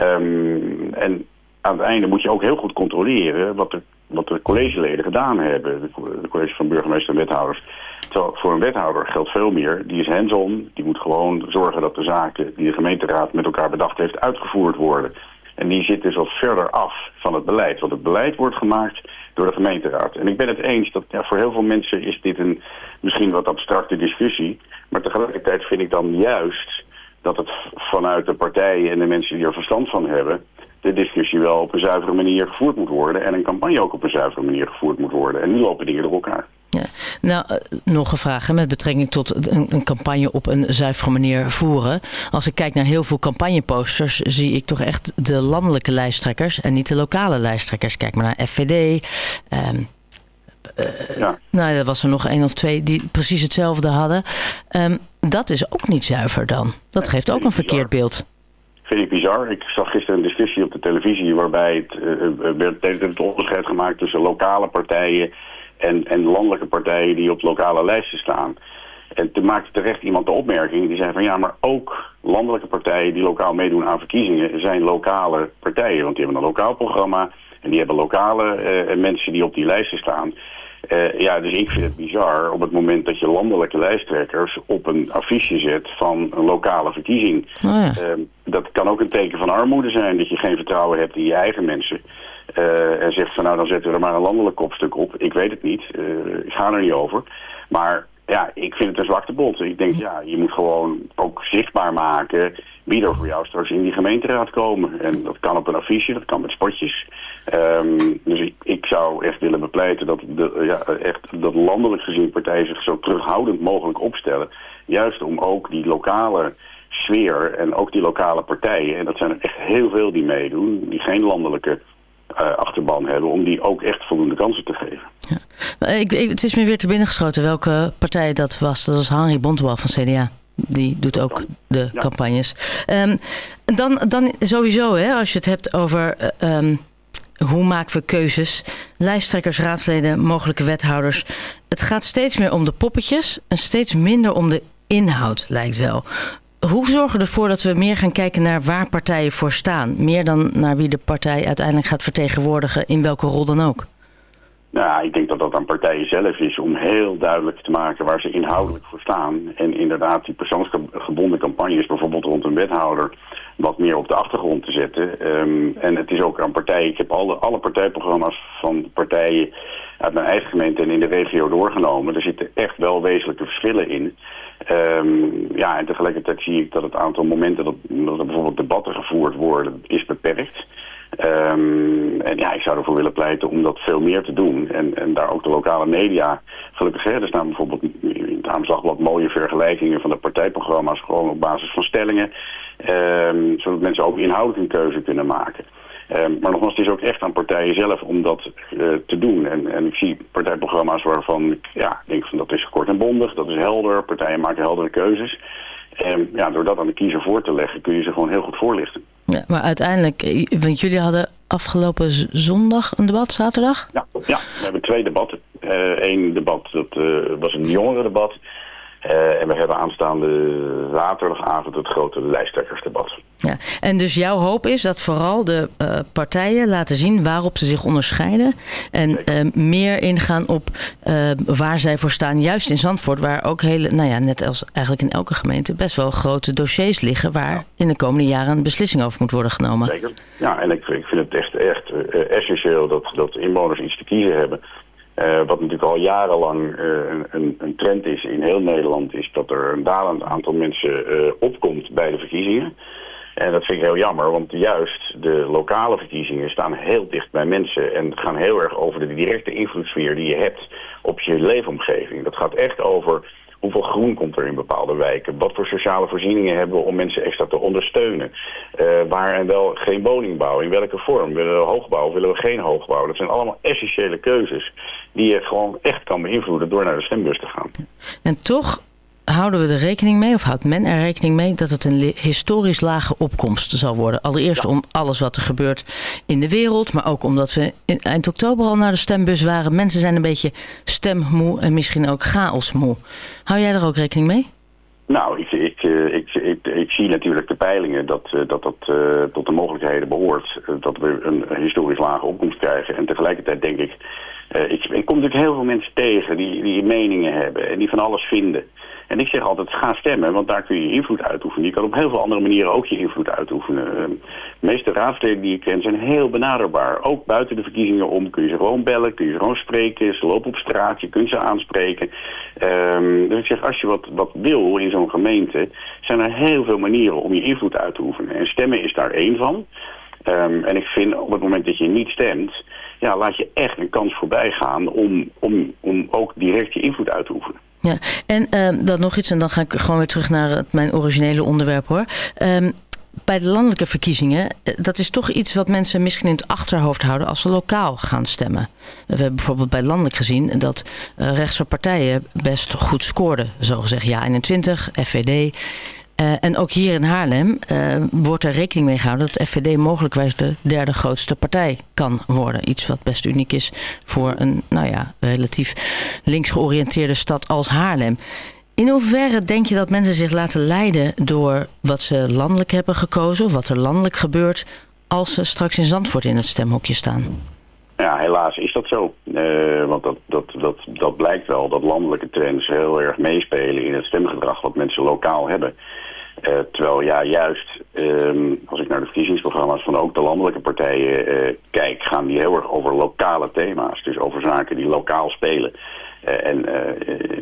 Um, en aan het einde moet je ook heel goed controleren wat de, wat de collegeleden gedaan hebben. De, college van burgemeester en wethouders. Terwijl voor een wethouder geldt veel meer. Die is hands-on. Die moet gewoon zorgen dat de zaken die de gemeenteraad met elkaar bedacht heeft uitgevoerd worden. En die zit dus wat verder af van het beleid. Want het beleid wordt gemaakt door de gemeenteraad. En ik ben het eens dat ja, voor heel veel mensen is dit een misschien wat abstracte discussie. Maar tegelijkertijd vind ik dan juist dat het vanuit de partijen en de mensen die er verstand van hebben... de discussie wel op een zuivere manier gevoerd moet worden... en een campagne ook op een zuivere manier gevoerd moet worden. En nu lopen dingen door elkaar. Ja. Nou, uh, nog een vraag met betrekking tot een, een, campagne op een zuivere manier voeren. Als ik kijk naar heel veel campagneposters, zie ik toch echt de landelijke lijsttrekkers en niet de lokale lijsttrekkers. Kijk maar naar FVD. Um, uh, ja. Nou, er was er nog één of twee die precies hetzelfde hadden. Um, dat is ook niet zuiver dan. Dat geeft ook een verkeerd beeld vind ik bizar. Ik zag gisteren een discussie op de televisie waarbij het, uh, werd het onderscheid gemaakt tussen lokale partijen en, en landelijke partijen die op lokale lijsten staan. En toen maakte terecht iemand de opmerking, die zei van ja, maar ook landelijke partijen die lokaal meedoen aan verkiezingen zijn lokale partijen. Want die hebben een lokaal programma en die hebben lokale mensen die op die lijsten staan. Uh, ja, dus ik vind het bizar op het moment dat je landelijke lijsttrekkers op een affiche zet van een lokale verkiezing. Oh ja. uh, dat kan ook een teken van armoede zijn, dat je geen vertrouwen hebt in je eigen mensen. Uh, en zegt van nou dan zetten we er maar een landelijk kopstuk op. Ik weet het niet, ik ga er niet over. Maar ja, ik vind het een zwakte bot. Ik denk, ja, je moet gewoon ook zichtbaar maken wie er voor jou straks in die gemeenteraad komen. En dat kan op een affiche, dat kan met spotjes. Ehm, dus ik, ik, zou echt willen bepleiten dat, de, ja, echt, dat landelijk gezien partijen zich zo terughoudend mogelijk opstellen. Juist om ook die lokale sfeer en ook die lokale partijen, en dat zijn er echt heel veel die meedoen, die geen landelijke achterban hebben... om die ook echt voldoende kansen te geven. Ja. Eh, ik, ik, het is me weer te binnen geschoten welke partij dat was. Dat was Henry Bontebal van CDA. Die doet ook de campagnes. Um, dan, dan sowieso, hè, als je het hebt over... Uh, um, hoe maken we keuzes? Lijsttrekkers, raadsleden, mogelijke wethouders. Het gaat steeds meer om de poppetjes en steeds minder om de inhoud, lijkt wel hoe zorgen we ervoor dat we meer gaan kijken naar waar partijen voor staan? Meer dan naar wie de partij uiteindelijk gaat vertegenwoordigen, in welke rol dan ook? Nou, ik denk dat dat aan partijen zelf is om heel duidelijk te maken waar ze inhoudelijk voor staan. En inderdaad die persoonsgebonden campagnes, bijvoorbeeld rond een wethouder, wat meer op de achtergrond te zetten. Ehm, en het is ook aan partijen, ik heb alle, alle partijprogramma's van partijen uit mijn eigen gemeente en in de regio doorgenomen. Er zitten echt wel wezenlijke verschillen in. Um, ja, en tegelijkertijd zie ik dat het aantal momenten dat, dat er bijvoorbeeld debatten gevoerd worden, is beperkt. Um, en ja, ik zou ervoor willen pleiten om dat veel meer te doen. En, en daar ook de lokale media, gelukkig hè, er staan bijvoorbeeld in het aanslagblad mooie vergelijkingen van de partijprogramma's gewoon op basis van stellingen. Um, zodat mensen ook inhoudelijk een keuze kunnen maken. Um, maar nogmaals, het is ook echt aan partijen zelf om dat uh, te doen. En, en ik zie partijprogramma's waarvan ik ja, denk van dat is kort en bondig, dat is helder. Partijen maken heldere keuzes. En ja, door dat aan de kiezer voor te leggen kun je ze gewoon heel goed voorlichten. Ja, maar uiteindelijk, eh, want jullie hadden afgelopen zondag een debat, zaterdag? Ja, ja we hebben twee debatten. Eén uh, debat, dat uh, was een jongerendebat. Uh, en we hebben aanstaande zaterdagavond het grote lijsttrekkersdebat. Ja. En dus jouw hoop is dat vooral de uh, partijen laten zien waarop ze zich onderscheiden. En uh, meer ingaan op waar zij voor staan. Juist in Zandvoort, waar ook hele, nou ja, net als eigenlijk in elke gemeente, best wel grote dossiers liggen. Waar ja. in de komende jaren een beslissing over moet worden genomen. Zeker. Ja, en ik, ik vind het echt, echt essentieel dat, dat inwoners iets te kiezen hebben. Uh, wat natuurlijk al jarenlang uh, een, een, trend is in heel Nederland... is dat er een dalend aantal mensen uh, opkomt bij de verkiezingen. En dat vind ik heel jammer, want juist de lokale verkiezingen staan heel dicht bij mensen... en gaan heel erg over de directe invloedssfeer die je hebt op je leefomgeving. Dat gaat echt over Hoeveel groen komt er in bepaalde wijken? Wat voor sociale voorzieningen hebben we om mensen extra te ondersteunen? Uh, waar en wel geen woningbouw? In welke vorm? Willen we hoogbouw willen we geen hoogbouw? Dat zijn allemaal essentiële keuzes die je gewoon echt kan beïnvloeden door naar de stembus te gaan. En toch houden we er rekening mee, of houdt men er rekening mee, dat het een historisch lage opkomst zal worden? Allereerst ja. om alles wat er gebeurt in de wereld, maar ook omdat we in, eind oktober al naar de stembus waren. Mensen zijn een beetje stemmoe en misschien ook chaosmoe. Hou jij er ook rekening mee? Nou, ik, ik, ik, ik, ik zie natuurlijk de peilingen dat dat, dat uh, tot de mogelijkheden behoort dat we een historisch lage opkomst krijgen. En tegelijkertijd denk ik, uh, ik, ik kom natuurlijk heel veel mensen tegen die, die meningen hebben en die van alles vinden. En ik zeg altijd, ga stemmen, want daar kun je invloed uitoefenen. Je kan op heel veel andere manieren ook je invloed uitoefenen. De meeste raadsleden die ik ken zijn heel benaderbaar. Ook buiten de verkiezingen om kun je ze gewoon bellen, kun je ze gewoon spreken. Ze lopen op straat, je kunt ze aanspreken. Um, dus ik zeg, als je wat, wat wil in zo'n gemeente... zijn er heel veel manieren om je invloed uit te oefenen. En stemmen is daar één van. Um, en ik vind op het moment dat je niet stemt... ja, laat je echt een kans voorbij gaan om, om, om ook direct je invloed uit te oefenen. Ja, en uh, dan nog iets, en dan ga ik gewoon weer terug naar mijn originele onderwerp hoor. Um, bij de landelijke verkiezingen, dat is toch iets wat mensen misschien in het achterhoofd houden als ze lokaal gaan stemmen. We hebben bijvoorbeeld bij landelijk gezien dat uh, rechtse partijen best goed scoorden. Zo gezegd ja 21, FVD. Uh, en ook hier in Haarlem uh, wordt er rekening mee gehouden dat FVD mogelijkwijs de derde grootste partij kan worden. Iets wat best uniek is voor een nou ja, relatief links georiënteerde stad als Haarlem. In hoeverre denk je dat mensen zich laten leiden door wat ze landelijk hebben gekozen, of wat er landelijk gebeurt, als ze straks in Zandvoort in het stemhokje staan? Ja, helaas is dat zo. Uh, want dat, dat, dat, dat blijkt wel dat landelijke trends heel erg meespelen in het stemgedrag wat mensen lokaal hebben. Terwijl ja, juist ehm, als ik naar de verkiezingsprogramma's van ook de landelijke partijen kijk, gaan die heel erg over lokale thema's. Dus over zaken die lokaal spelen. en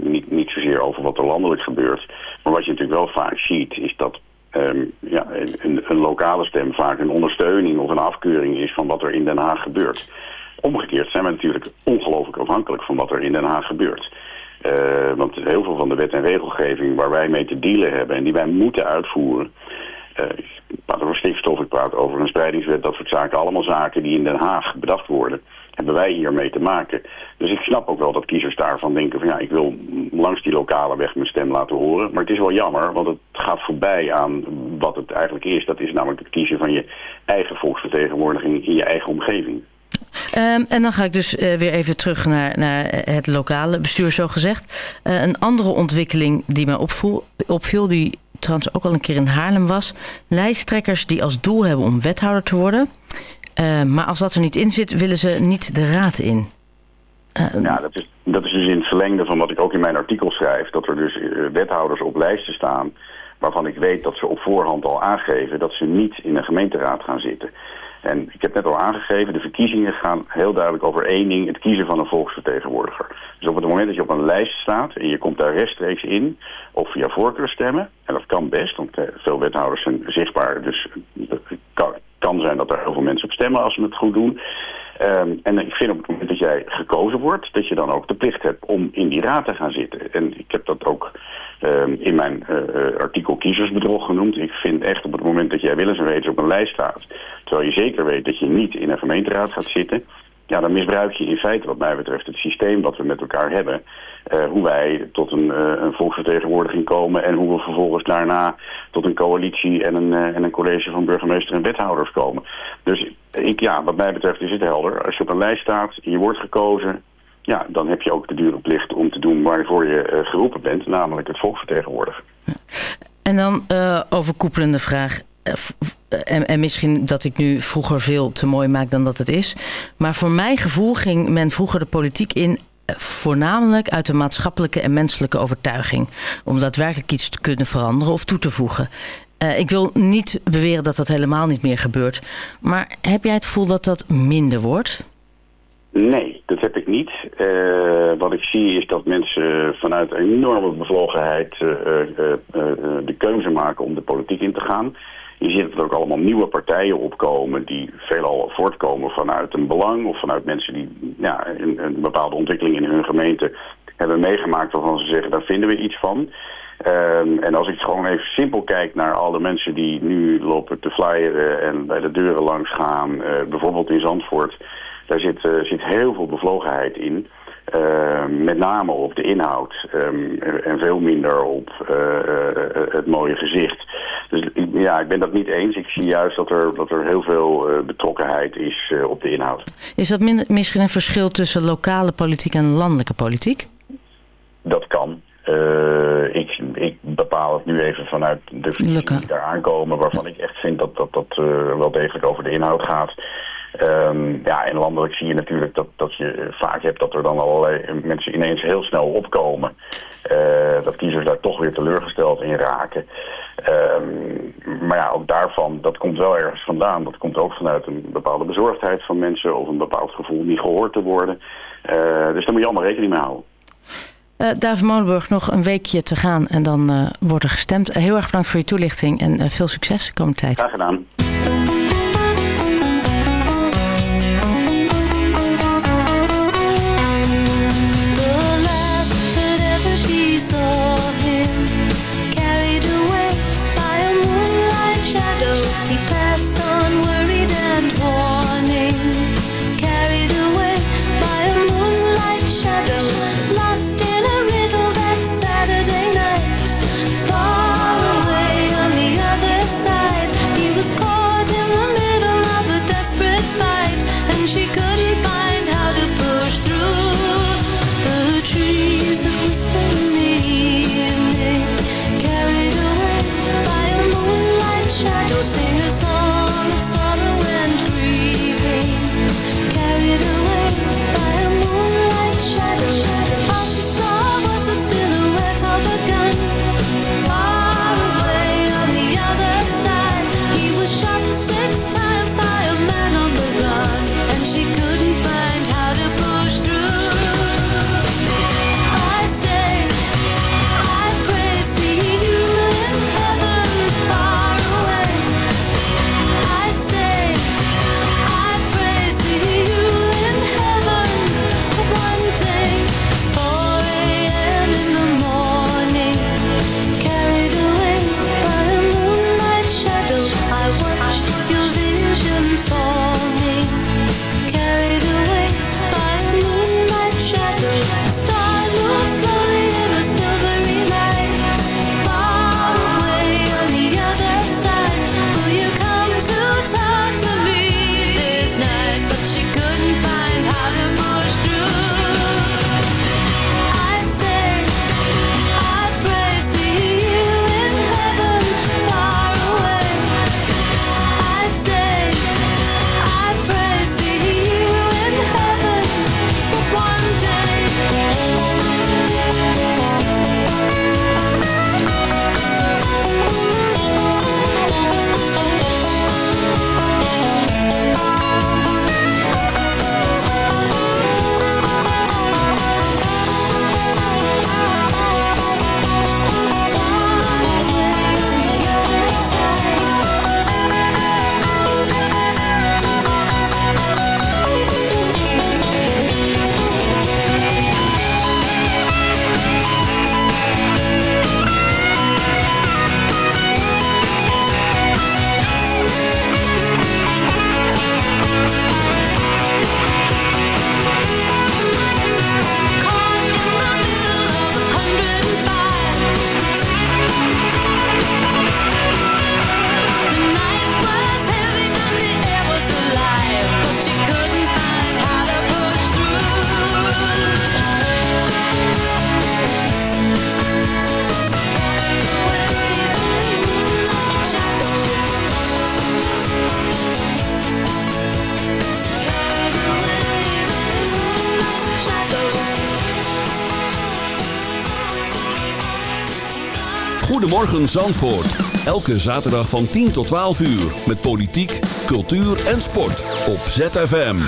niet, niet zozeer over wat er landelijk gebeurt. Maar wat je natuurlijk wel vaak ziet, is dat um, ja, een, een, lokale stem vaak een ondersteuning of een afkeuring is van wat er in Den Haag gebeurt. Omgekeerd zijn we natuurlijk ongelooflijk afhankelijk van wat er in Den Haag gebeurt. Uh, want heel veel van de wet en regelgeving waar wij mee te dealen hebben en die wij moeten uitvoeren. Uh, ik praat over stikstof, ik praat over een spreidingswet, dat soort zaken. Allemaal zaken die in Den Haag bedacht worden hebben wij hiermee te maken. Dus ik snap ook wel dat kiezers daarvan denken van ja, ik wil langs die lokale weg mijn stem laten horen. Maar het is wel jammer, want het gaat voorbij aan wat het eigenlijk is. Dat is namelijk het kiezen van je eigen volksvertegenwoordiging in je eigen omgeving. Um, en dan ga ik dus uh, weer even terug naar, naar het lokale bestuur, zo gezegd. Uh, een andere ontwikkeling die mij opviel, opviel, die trouwens ook al een keer in Haarlem was. Lijsttrekkers die als doel hebben om wethouder te worden. Uh, maar als dat er niet in zit, willen ze niet de raad in. Uh, ja, dat is, dat is dus in het verlengde van wat ik ook in mijn artikel schrijf. Dat er dus uh, wethouders op lijsten staan waarvan ik weet dat ze op voorhand al aangeven dat ze niet in een gemeenteraad gaan zitten. En ik heb net al aangegeven, de verkiezingen gaan heel duidelijk over één ding, het kiezen van een volksvertegenwoordiger. Dus op het moment dat je op een lijst staat en je komt daar rechtstreeks in, of via voorkeurstemmen, en dat kan best, want veel wethouders zijn zichtbaar, dus dat kan, kan zijn dat er heel veel mensen op stemmen als ze het goed doen. Um, en ik vind op het moment dat jij gekozen wordt, dat je dan ook de plicht hebt om in die raad te gaan zitten. En ik heb dat ook um, in mijn uh, artikel kiezersbedrog genoemd. Ik vind echt op het moment dat jij willens en wetens op een lijst staat, terwijl je zeker weet dat je niet in een gemeenteraad gaat zitten, ja, dan misbruik je in feite wat mij betreft het systeem wat we met elkaar hebben. Uh, hoe wij tot een, een, volksvertegenwoordiging komen en hoe we vervolgens daarna tot een coalitie en een, en een college van burgemeester en wethouders komen. Dus ik, ja, wat mij betreft is het helder. Als je op een lijst staat je wordt gekozen, ja, dan heb je ook de dure plicht om te doen waarvoor je geroepen bent, namelijk het volksvertegenwoordigen. En dan overkoepelende vraag. En, en, misschien dat ik nu vroeger veel te mooi maak dan dat het is. Maar voor mijn gevoel ging men vroeger de politiek in voornamelijk uit een maatschappelijke en menselijke overtuiging. Om daadwerkelijk iets te kunnen veranderen of toe te voegen. Uh, ik wil niet beweren dat dat helemaal niet meer gebeurt. Maar heb jij het gevoel dat dat minder wordt? Nee, dat heb ik niet. Uh, wat ik zie is dat mensen vanuit enorme bevlogenheid uh, de keuze maken om de politiek in te gaan. Je ziet dat er ook allemaal nieuwe partijen opkomen die veelal voortkomen vanuit een belang of vanuit mensen die ja, een, bepaalde ontwikkeling in hun gemeente hebben meegemaakt waarvan ze zeggen daar vinden we iets van. Um, en als ik gewoon even simpel kijk naar alle mensen die nu lopen te flyeren en bij de deuren langs gaan, bijvoorbeeld in Zandvoort, daar zit, uh, zit heel veel bevlogenheid in. Uh, met name op de inhoud um, en veel minder op uh, uh, het mooie gezicht. Dus ja, ik ben dat niet eens. Ik zie juist dat er, dat er heel veel betrokkenheid is op de inhoud. Is dat misschien een verschil tussen lokale politiek en landelijke politiek? Dat kan. ik, ik bepaal het nu even vanuit de verkiezingen die daar aankomen... waarvan ik echt vind dat dat, dat wel degelijk over de inhoud gaat... Um, ja, en landelijk zie je natuurlijk dat, dat je vaak hebt dat er dan allerlei mensen ineens heel snel opkomen. Uh, dat kiezers daar toch weer teleurgesteld in raken. Um, maar ja, ook daarvan, dat komt wel ergens vandaan. Dat komt ook vanuit een bepaalde bezorgdheid van mensen of een bepaald gevoel niet gehoord te worden. Uh, dus daar moet je allemaal rekening mee houden. Uh, David Molenburg, nog een weekje te gaan en dan wordt er gestemd. heel erg bedankt voor je toelichting en veel succes de komende tijd. Graag gedaan. Goedemorgen Zandvoort. Elke zaterdag van 10 tot 12 uur. Met politiek, cultuur en sport. Op ZFM.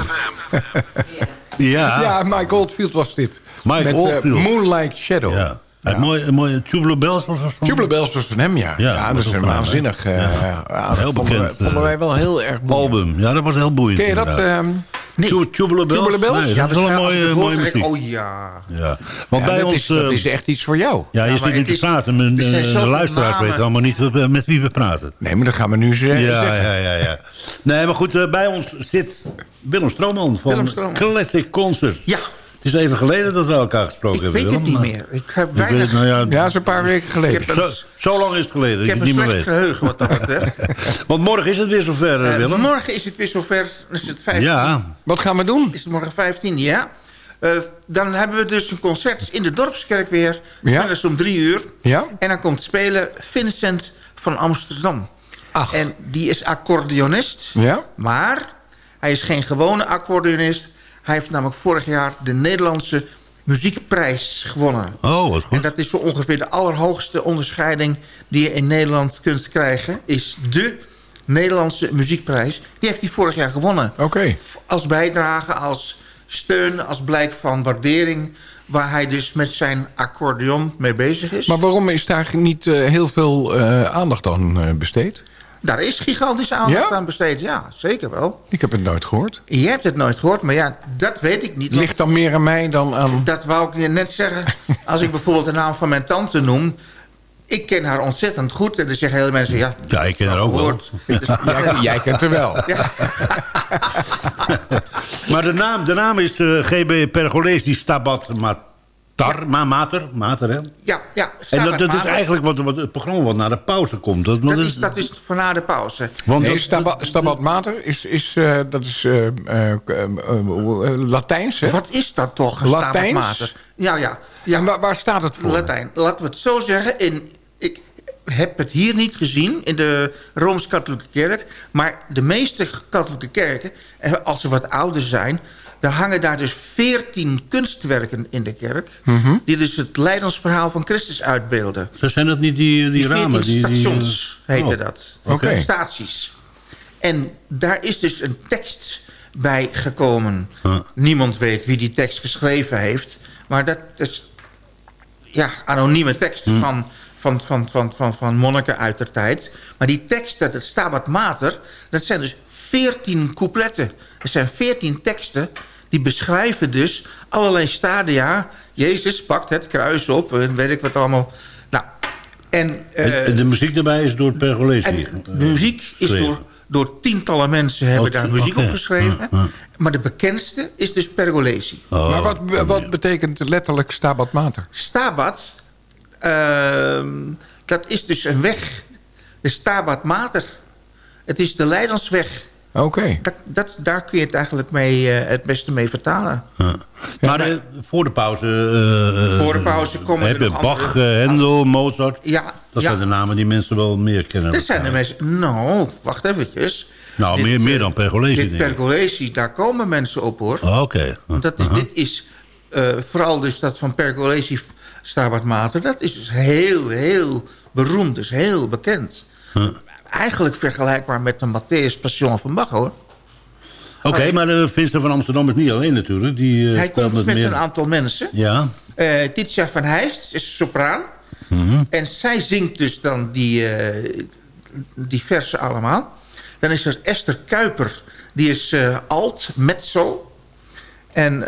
Ja, Ja, Mike Oldfield was dit. Mike Met eh, Oldfield. Moonlight Shadow. ja. Het mooie, mooie Tubular Bells was van... Tubular Bells was van hem, ja. Ja, Ja, dat is een waanzinnig... eh, ja, dat Heel vonden bekend, vonden eh, wij wel heel erg boeiend. album. Ja, dat was heel boeiend. Ken je dat? Tu- Tubular Bells? Tubular Bells? Nee, Ja, dat is wel een mooie, mooie muziek. Oh ja. Ja. Want ja, bij dat, ons... is, dat eh, is echt iets voor jou. Ja, je zit het te is- praten. maar, zijn eh, De luisteraars weten allemaal niet met wie we praten. Nee, maar dat gaan we nu zeggen. Ja, ja, ja, ja. Nee, maar goed, eh, bij ons zit Willem Stroomman van Willem Stroomman. Classic Concert. Ja, Het is even geleden dat we elkaar gesproken ik hebben. weet het niet meer. Ik heb Ik weet weinig... het, nou ja, Ja, dat is een paar weken geleden. Ik heb een- zo, zo lang is het geleden Ik heb het niet meer slecht weet. geheugen wat dat betreft. Want morgen is het weer zover, Eh, Willem. morgen is het weer zover. Dan is het 15. Ja, Wat gaan we doen? Is het morgen 15, ja. Eh, dan hebben we dus een concert in de Dorpskerk weer. Ja. Dat is om drie uur. Ja? En dan komt spelen Vincent van Amsterdam. Ach. En die is accordeonist. Ja? Maar hij is geen gewone accordeonist. Hij heeft namelijk vorig jaar de Nederlandse muziekprijs gewonnen. oh, wat En goed. dat is zo ongeveer de allerhoogste onderscheiding... die je in Nederland kunt krijgen. Is de Nederlandse muziekprijs. Die heeft hij vorig jaar gewonnen. Oké. Als bijdrage, als steun, als blijk van waardering... waar hij dus met zijn accordeon mee bezig is. Maar waarom is daar niet eh, heel veel eh, aandacht aan eh, besteed? Daar is gigantische aandacht Ja? aan besteed. Ja, zeker wel. Ik heb het nooit gehoord. Je hebt het nooit gehoord, maar ja, dat weet ik niet. Ligt dan meer aan mij dan aan... Dat wou ik je net zeggen. Als ik bijvoorbeeld de naam van mijn tante noem... ik ken haar ontzettend goed. En dan zeggen hele mensen... ja, Ja, ik ken haar ook wel. gehoord. Dus- Jij, jij kent er wel. Maar de naam, de naam is eh, GB Pergolees die Stabat Ma Mater, Mater, hè? ja, ja. En dat, dat is eigenlijk wat, wat het programma wat na de pauze komt. Dat, Dat is, dat is van na de pauze. want Nee, Stabat Mater is, is, eh, dat is eh, eh, Latijns, hè? Wat is dat toch, Latijns? Stabat Ja, ja. ja En waar, waar staat het voor? Latijn. Laten we het zo zeggen. In, ik heb het hier niet gezien in de Rooms-Katholieke Kerk. Maar de meeste katholieke kerken, als ze wat ouder zijn... daar hangen daar dus veertien kunstwerken in de kerk... Mhm. die dus het lijdensverhaal van Christus uitbeelden. Zo zijn dat niet die, die, Die ramen? 14 Die, die, stations heette oh. dat. Oké. Staties. En daar is dus een tekst bij gekomen. Huh. Niemand weet wie die tekst geschreven heeft. Maar dat is ja, anonieme tekst Hm. van, van, van, van, van, van monniken uit der tijd. Maar die tekst, dat het Stabat Mater... dat zijn dus veertien coupletten. Er zijn veertien teksten die beschrijven dus allerlei stadia. Jezus pakt het kruis op en weet ik wat allemaal. Nou, en... eh, En de muziek daarbij is door Pergolesi. de muziek is door, door tientallen mensen hebben Oh, daar muziek op geschreven. Maar de bekendste is dus Pergolesi. Oh, maar wat, wat betekent letterlijk Stabat Mater? Stabat, ehm, dat is dus een weg. De Stabat Mater. Het is de Leidensweg. Oké. Dat, dat, daar kun je het eigenlijk mee, eh, het beste mee vertalen. Ja. Maar eh, voor de pauze... eh, Voor de pauze komen er heb je nog Bach, andere- eh, Hendel, Mozart. Ja, Dat ja. zijn de namen die mensen wel meer kennen. Dat zijn de mensen... Nou, wacht eventjes. Nou, Dit, meer, meer eh, dan Pergolesi, Dit. Pergolesi, daar komen mensen op, hoor. Oh, Oké. Want dat is, dit is eh, vooral dus dat van Pergolesi Stabat Mater... dat is dus heel, heel beroemd, dus heel bekend. Eigenlijk vergelijkbaar met de Matthäus Passion van Bach, hoor. Oké, maar uh, Vincent van Amsterdam is niet alleen natuurlijk. Die, uh, Hij komt met, meer... een aantal mensen. Ja. Uh, Titia van Heijst is sopraan. Mm -hmm. En zij zingt dus dan die, uh, die versen allemaal. Dan is er Esther Kuiper. Die is uh, alt, mezzo. En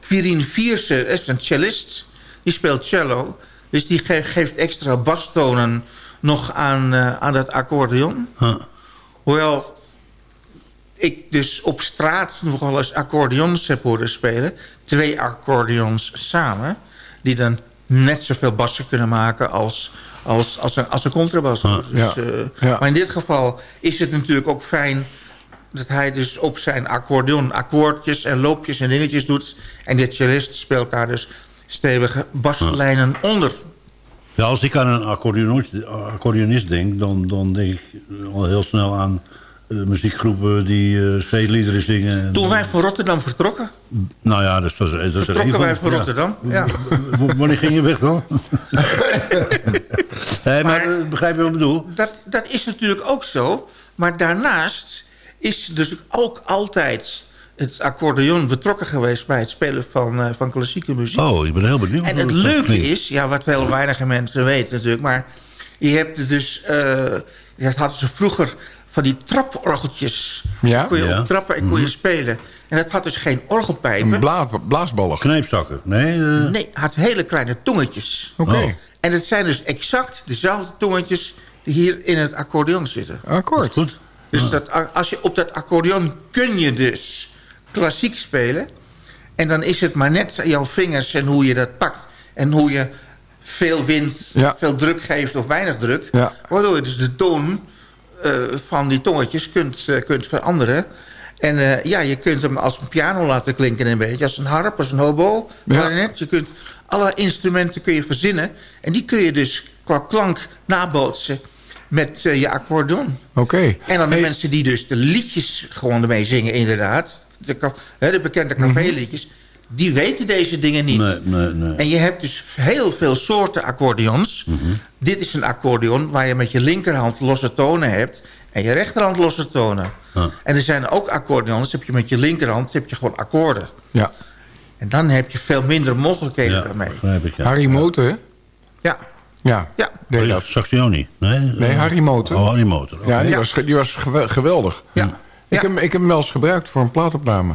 Quirin Vierse is een cellist. Die speelt cello. Dus die ge geeft extra bastonen nog aan, uh, aan dat accordeon. Huh. Hoewel ik dus op straat nog wel eens accordeons heb horen spelen. Twee accordeons samen. Die dan net zoveel bassen kunnen maken als, als, als, een, als een contrabas. Huh. Dus, Ja. uh, Ja. Maar in dit geval is het natuurlijk ook fijn... dat hij dus op zijn accordeon akkoordjes en loopjes en dingetjes doet. En de cellist speelt daar dus stevige baslijnen onder. Ja, als ik aan een accordeonist, accordeonist denk... Dan, dan denk ik al heel snel aan uh, muziekgroepen die uh, zingen. Toen wij van Rotterdam vertrokken... Nou ja, dat is, dat is Vertrokken wij van Rotterdam, ja. Wanneer ging je weg dan? Nee, maar, eh, begrijp je wat ik bedoel? Dat, dat is natuurlijk ook zo. Maar daarnaast is dus ook altijd het accordeon betrokken geweest... bij het spelen van, eh, van klassieke muziek. Oh, ik ben heel benieuwd. En het leuke is, ja, wat wel weinige mensen weten natuurlijk... maar je hebt dus... eh dat hadden ze vroeger van die traporgeltjes. Ja? kon je Ja. op trappen en kon je spelen. En dat had dus geen orgelpijpen. Een bla blaasballen. Knijpzakken. Nee, eh, Nee, het had hele kleine tongetjes. Oké, Oh. En het zijn dus exact dezelfde tongetjes... die hier in het accordeon zitten. akkoord. goed. Dus dat, als je op dat accordeon kun je dus klassiek spelen. En dan is het maar net jouw vingers en hoe je dat pakt. En hoe je veel wind, Ja. veel druk geeft of weinig druk. Ja. Waardoor je dus de toon eh, van die tongetjes kunt, eh, kunt veranderen. En eh, ja, je kunt hem als een piano laten klinken een beetje. Als een harp, als een hobo, Ja. Je kunt alle instrumenten kun je verzinnen. En die kun je dus qua klank nabootsen met je accordeon. Oké. En dan de Hey, mensen die dus de liedjes gewoon ermee zingen, inderdaad. De, bekende Mhm. caféliedjes. Die weten deze dingen niet. Nee, nee, nee. En je hebt dus heel veel soorten accordeons. Mhm. Dit is een accordeon waar je met je linkerhand losse tonen hebt... en je rechterhand losse tonen. En er zijn ook accordeons, heb je met je linkerhand heb je gewoon akkoorden. Ja. En dan heb je veel minder mogelijkheden Ja, daarmee. ik, ja. Harry hè? Ja, Ja, ja. deed Oh, ja, dat. Saxioni. Nee, Nee, Harry Moten. Oh, Harry Motor. Ja, die Ja. was, die was gewe- geweldig. Ja. Ik, Ja. heb, ik heb hem wel eens gebruikt voor een plaatopname.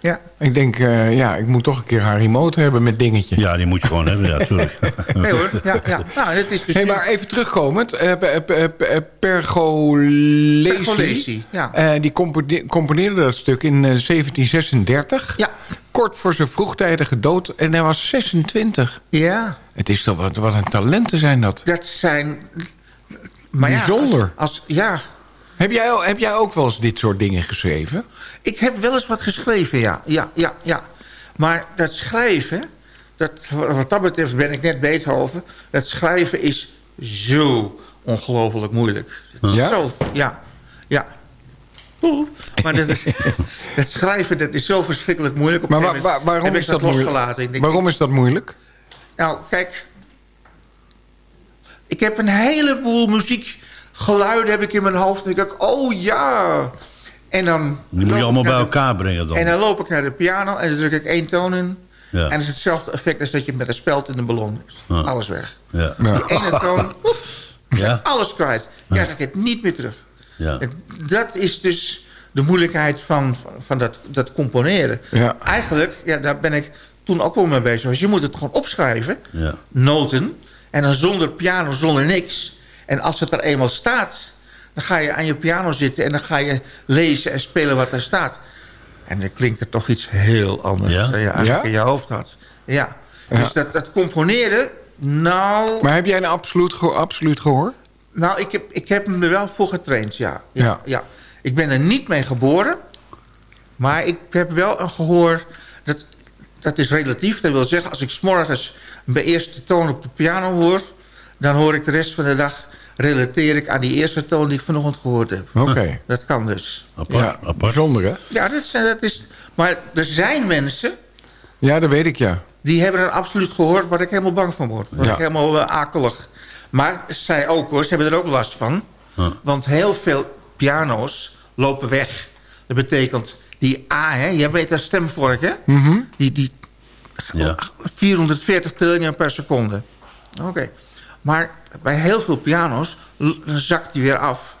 ja. Ik denk, eh, ja, ik moet toch een keer Harry Moten hebben met dingetje. Ja, die moet je gewoon hebben, ja, tuurlijk. Nee hoor, ja, ja. Nou, dit is dus Hey, maar even terugkomend. eh, pe- Pergolesi, Pergolesi, ja. eh, die compone- componeerde dat stuk in eh, 1736. Ja. Kort voor zijn vroegtijdige dood. En hij was 26. Ja, Het is toch wat, wat een talenten zijn dat. dat zijn... Maar ja, Bijzonder. als, als- ja, Heb jij, heb jij ook wel eens dit soort dingen geschreven? Ik heb wel eens wat geschreven, ja. ja, ja, ja. Maar dat schrijven, dat, wat dat betreft ben ik net Beethoven... dat schrijven is zo ongelooflijk moeilijk. Het Ja? Zo, ja, ja. Oeh. Maar dat, is- dat schrijven, dat is zo verschrikkelijk moeilijk. Op Maar een wa- gegeven wa- moment waarom heb is ik dat losgelaten. Denk, Waarom is dat moeilijk? nou, kijk. Ik heb een heleboel muziekgeluiden heb ik in mijn hoofd. En ik denk, oh ja. En dan... Die moet loop je ik allemaal bij naar de- elkaar brengen dan. En dan loop ik naar de piano en dan druk ik één toon in. Ja. En het is hetzelfde effect als dat je met een speld in een ballon is. Ja. Alles weg. Ja. Ja. Die ene toon, oef, Ja? alles kwijt. Krijg ik het niet meer terug. Dat is dus de moeilijkheid van, van dat, dat componeren. Ja. Eigenlijk, ja, daar ben ik toen ook wel mee bezig. Dus je moet het gewoon opschrijven. Ja. Noten. En dan zonder piano, zonder niks. En als het er eenmaal staat... dan ga je aan je piano zitten... en dan ga je lezen en spelen wat er staat. En dan klinkt het toch iets heel anders... Ja? dan je eigenlijk Ja? in je hoofd had. Ja. Dus dat, dat componeren... Nou, Maar heb jij een absoluut, geho- absoluut gehoor? nou ik, heb, ik heb me er wel voor getraind, ja. Ja. ja. ja. Ik ben er niet mee geboren. Maar ik heb wel een gehoor... Dat, dat is relatief. Dat wil zeggen, als ik s'morgens mijn eerste toon op de piano hoor... dan hoor ik de rest van de dag... relateer ik aan die eerste toon die ik vanochtend gehoord heb. Oké. Dat kan dus. Apart, Ja, apart. bijzonder hè? Ja, dat is, dat is... Maar er zijn mensen... Ja, dat weet ik ja. Die hebben een absoluut gehoord waar ik helemaal bang van word. Waar Ja. ik helemaal eh, akelig. Maar zij ook hoor, ze hebben er ook last van. Want heel veel piano's lopen weg. Dat betekent die A, hè, jij weet dat stemvork hè? Mhm. Die, die Ja. 440 trillingen per seconde. Oké. Maar bij heel veel piano's zakt die weer af.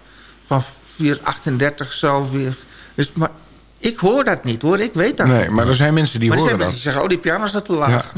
Van 438 zo weer. Dus, maar ik hoor dat niet hoor, ik weet dat Nee, maar er zijn mensen die maar er horen zijn dat. mensen die zeggen, oh die piano is dat te laag.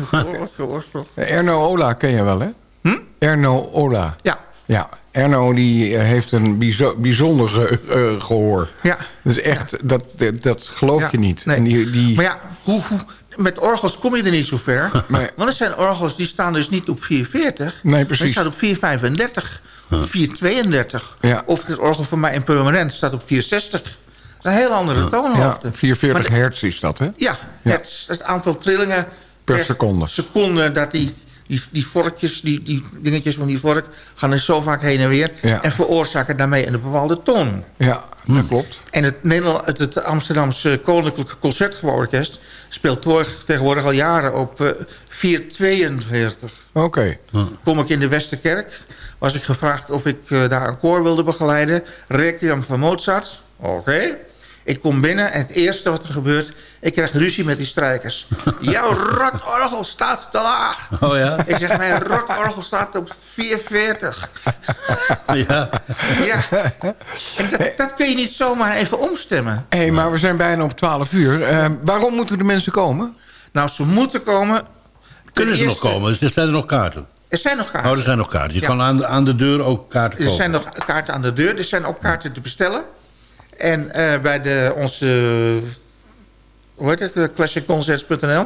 Toch? Erno Ola ken je wel hè? Hm? Erno Ola. Ja, Ja, Erno die eh, heeft een bijzo- bijzonder ge- eh, gehoor. ja. Dat is echt, dat, dat, dat geloof Ja, je niet. nee. En die, die, Maar ja, hoe, hoe, met orgels kom je er niet zo ver. Nee. Want er zijn orgels die staan dus niet op 440. Nee, Maar precies. die staan op 435. Of 432. Ja. Of het orgel van mij in permanent staat op 460. Dat is een heel andere ja, toonhoogte. 440 Maar hertz is dat hè? Ja, Ja. Het, het aantal trillingen Per seconde. seconde dat die, die, die vorkjes, die, die dingetjes van die vork... gaan er zo vaak heen en weer... Ja. en veroorzaken daarmee een bepaalde toon. Ja, dat klopt. En het, Nederland, het, het Amsterdamse Koninklijke Concertgebouworkest... speelt tegenwoordig al jaren op eh 442. Oké. Kom ik in de Westerkerk... was ik gevraagd of ik eh, daar een koor wilde begeleiden. Requiem van Mozart. Oké. Ik kom binnen en het eerste wat er gebeurt... ik krijg ruzie met die strijkers. Jouw rotorgel staat te laag. Oh ja? Ik zeg, mijn rotorgel staat op 440. Ja. Ja. En dat, dat kun je niet zomaar even omstemmen. Hé, hey, maar we zijn bijna op 12 uur. Eh, waarom moeten de mensen komen? Nou, ze moeten komen. Kunnen ze nog komen? Er zijn er nog kaarten. Er zijn nog kaarten. Oh, er zijn nog kaarten. Je Ja. kan aan de, aan de deur ook kaarten Er kopen. zijn nog kaarten aan de deur. Er zijn ook kaarten te bestellen. En eh, bij de, onze... Hoe heet het? classicconcerts.nl.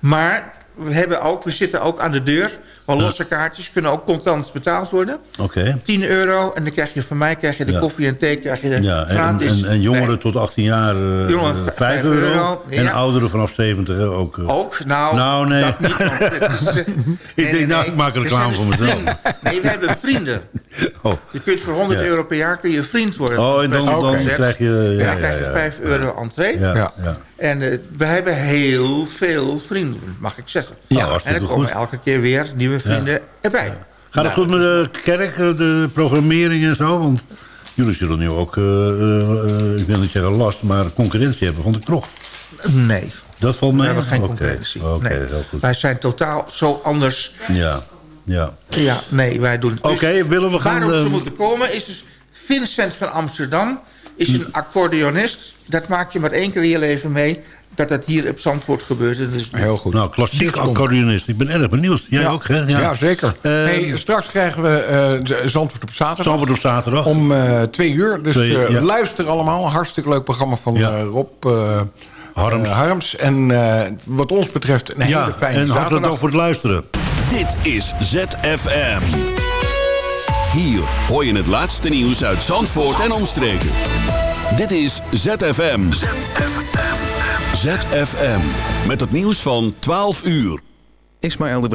Maar we, hebben ook, we zitten ook aan de deur. Losse kaartjes kunnen ook contant betaald worden. Oké. 10 euro. En dan krijg je van mij krijg je de Ja. koffie en thee krijg je de Ja, en, gratis. en, en jongeren tot 18 jaar eh, Jongeren, eh, vijf 5 euro. euro, En ja. ouderen vanaf 70 hè, ook. eh. Ook? Nou, Nou, nee. dat niet. want is, eh, nee, denk, nou, ik maak een reclame voor dus mezelf. vrienden. Nee, we hebben vrienden. Oh. Je kunt voor 100 Ja. euro per jaar kun je vriend worden. Oh, en dan, krijg je... Ja, Ja, ja, krijg je ja. 5 euro entree. Ja. En we hebben heel veel vrienden, mag ik zeggen. Ja, en hartstikke er komen goed. elke keer weer nieuwe vrienden erbij. Gaat het goed met de kerk, de programmering en zo? Want jullie zullen nu ook, eh, eh, eh, ik wil niet zeggen last, maar concurrentie hebben, vond ik toch. Nee, Dat valt we mee? hebben geen concurrentie. Oké, nee. goed. Wij zijn totaal zo anders. Ja, ja. Ja, nee, wij doen het. Dus Oké, Willem, we gaan... Waarom ze moeten komen is dus... Vincent van Amsterdam is een accordeonist. Dat maak je maar één keer in je leven mee. Dat dat hier op Zandvoort gebeurt. En dus Heel goed. Nou, klassiek accordeonist. Ik ben erg benieuwd. Jij Ja. ook, hè? Ja, zeker. Eh, hey, straks krijgen we eh, Zandvoort op zaterdag. Zandvoort op zaterdag. Om eh, twee uur. Dus Twee, eh, ja. luister allemaal. Hartstikke leuk programma van Ja. eh, Rob eh, Harms. Harms. En eh, wat ons betreft een hele ja, fijne en hartelijk dank voor het luisteren. Dit is ZFM. Hier hoor je het laatste nieuws uit Zandvoort en omstreken. Dit is ZFM. ZFM. Met het nieuws van 12 uur. Ismaël de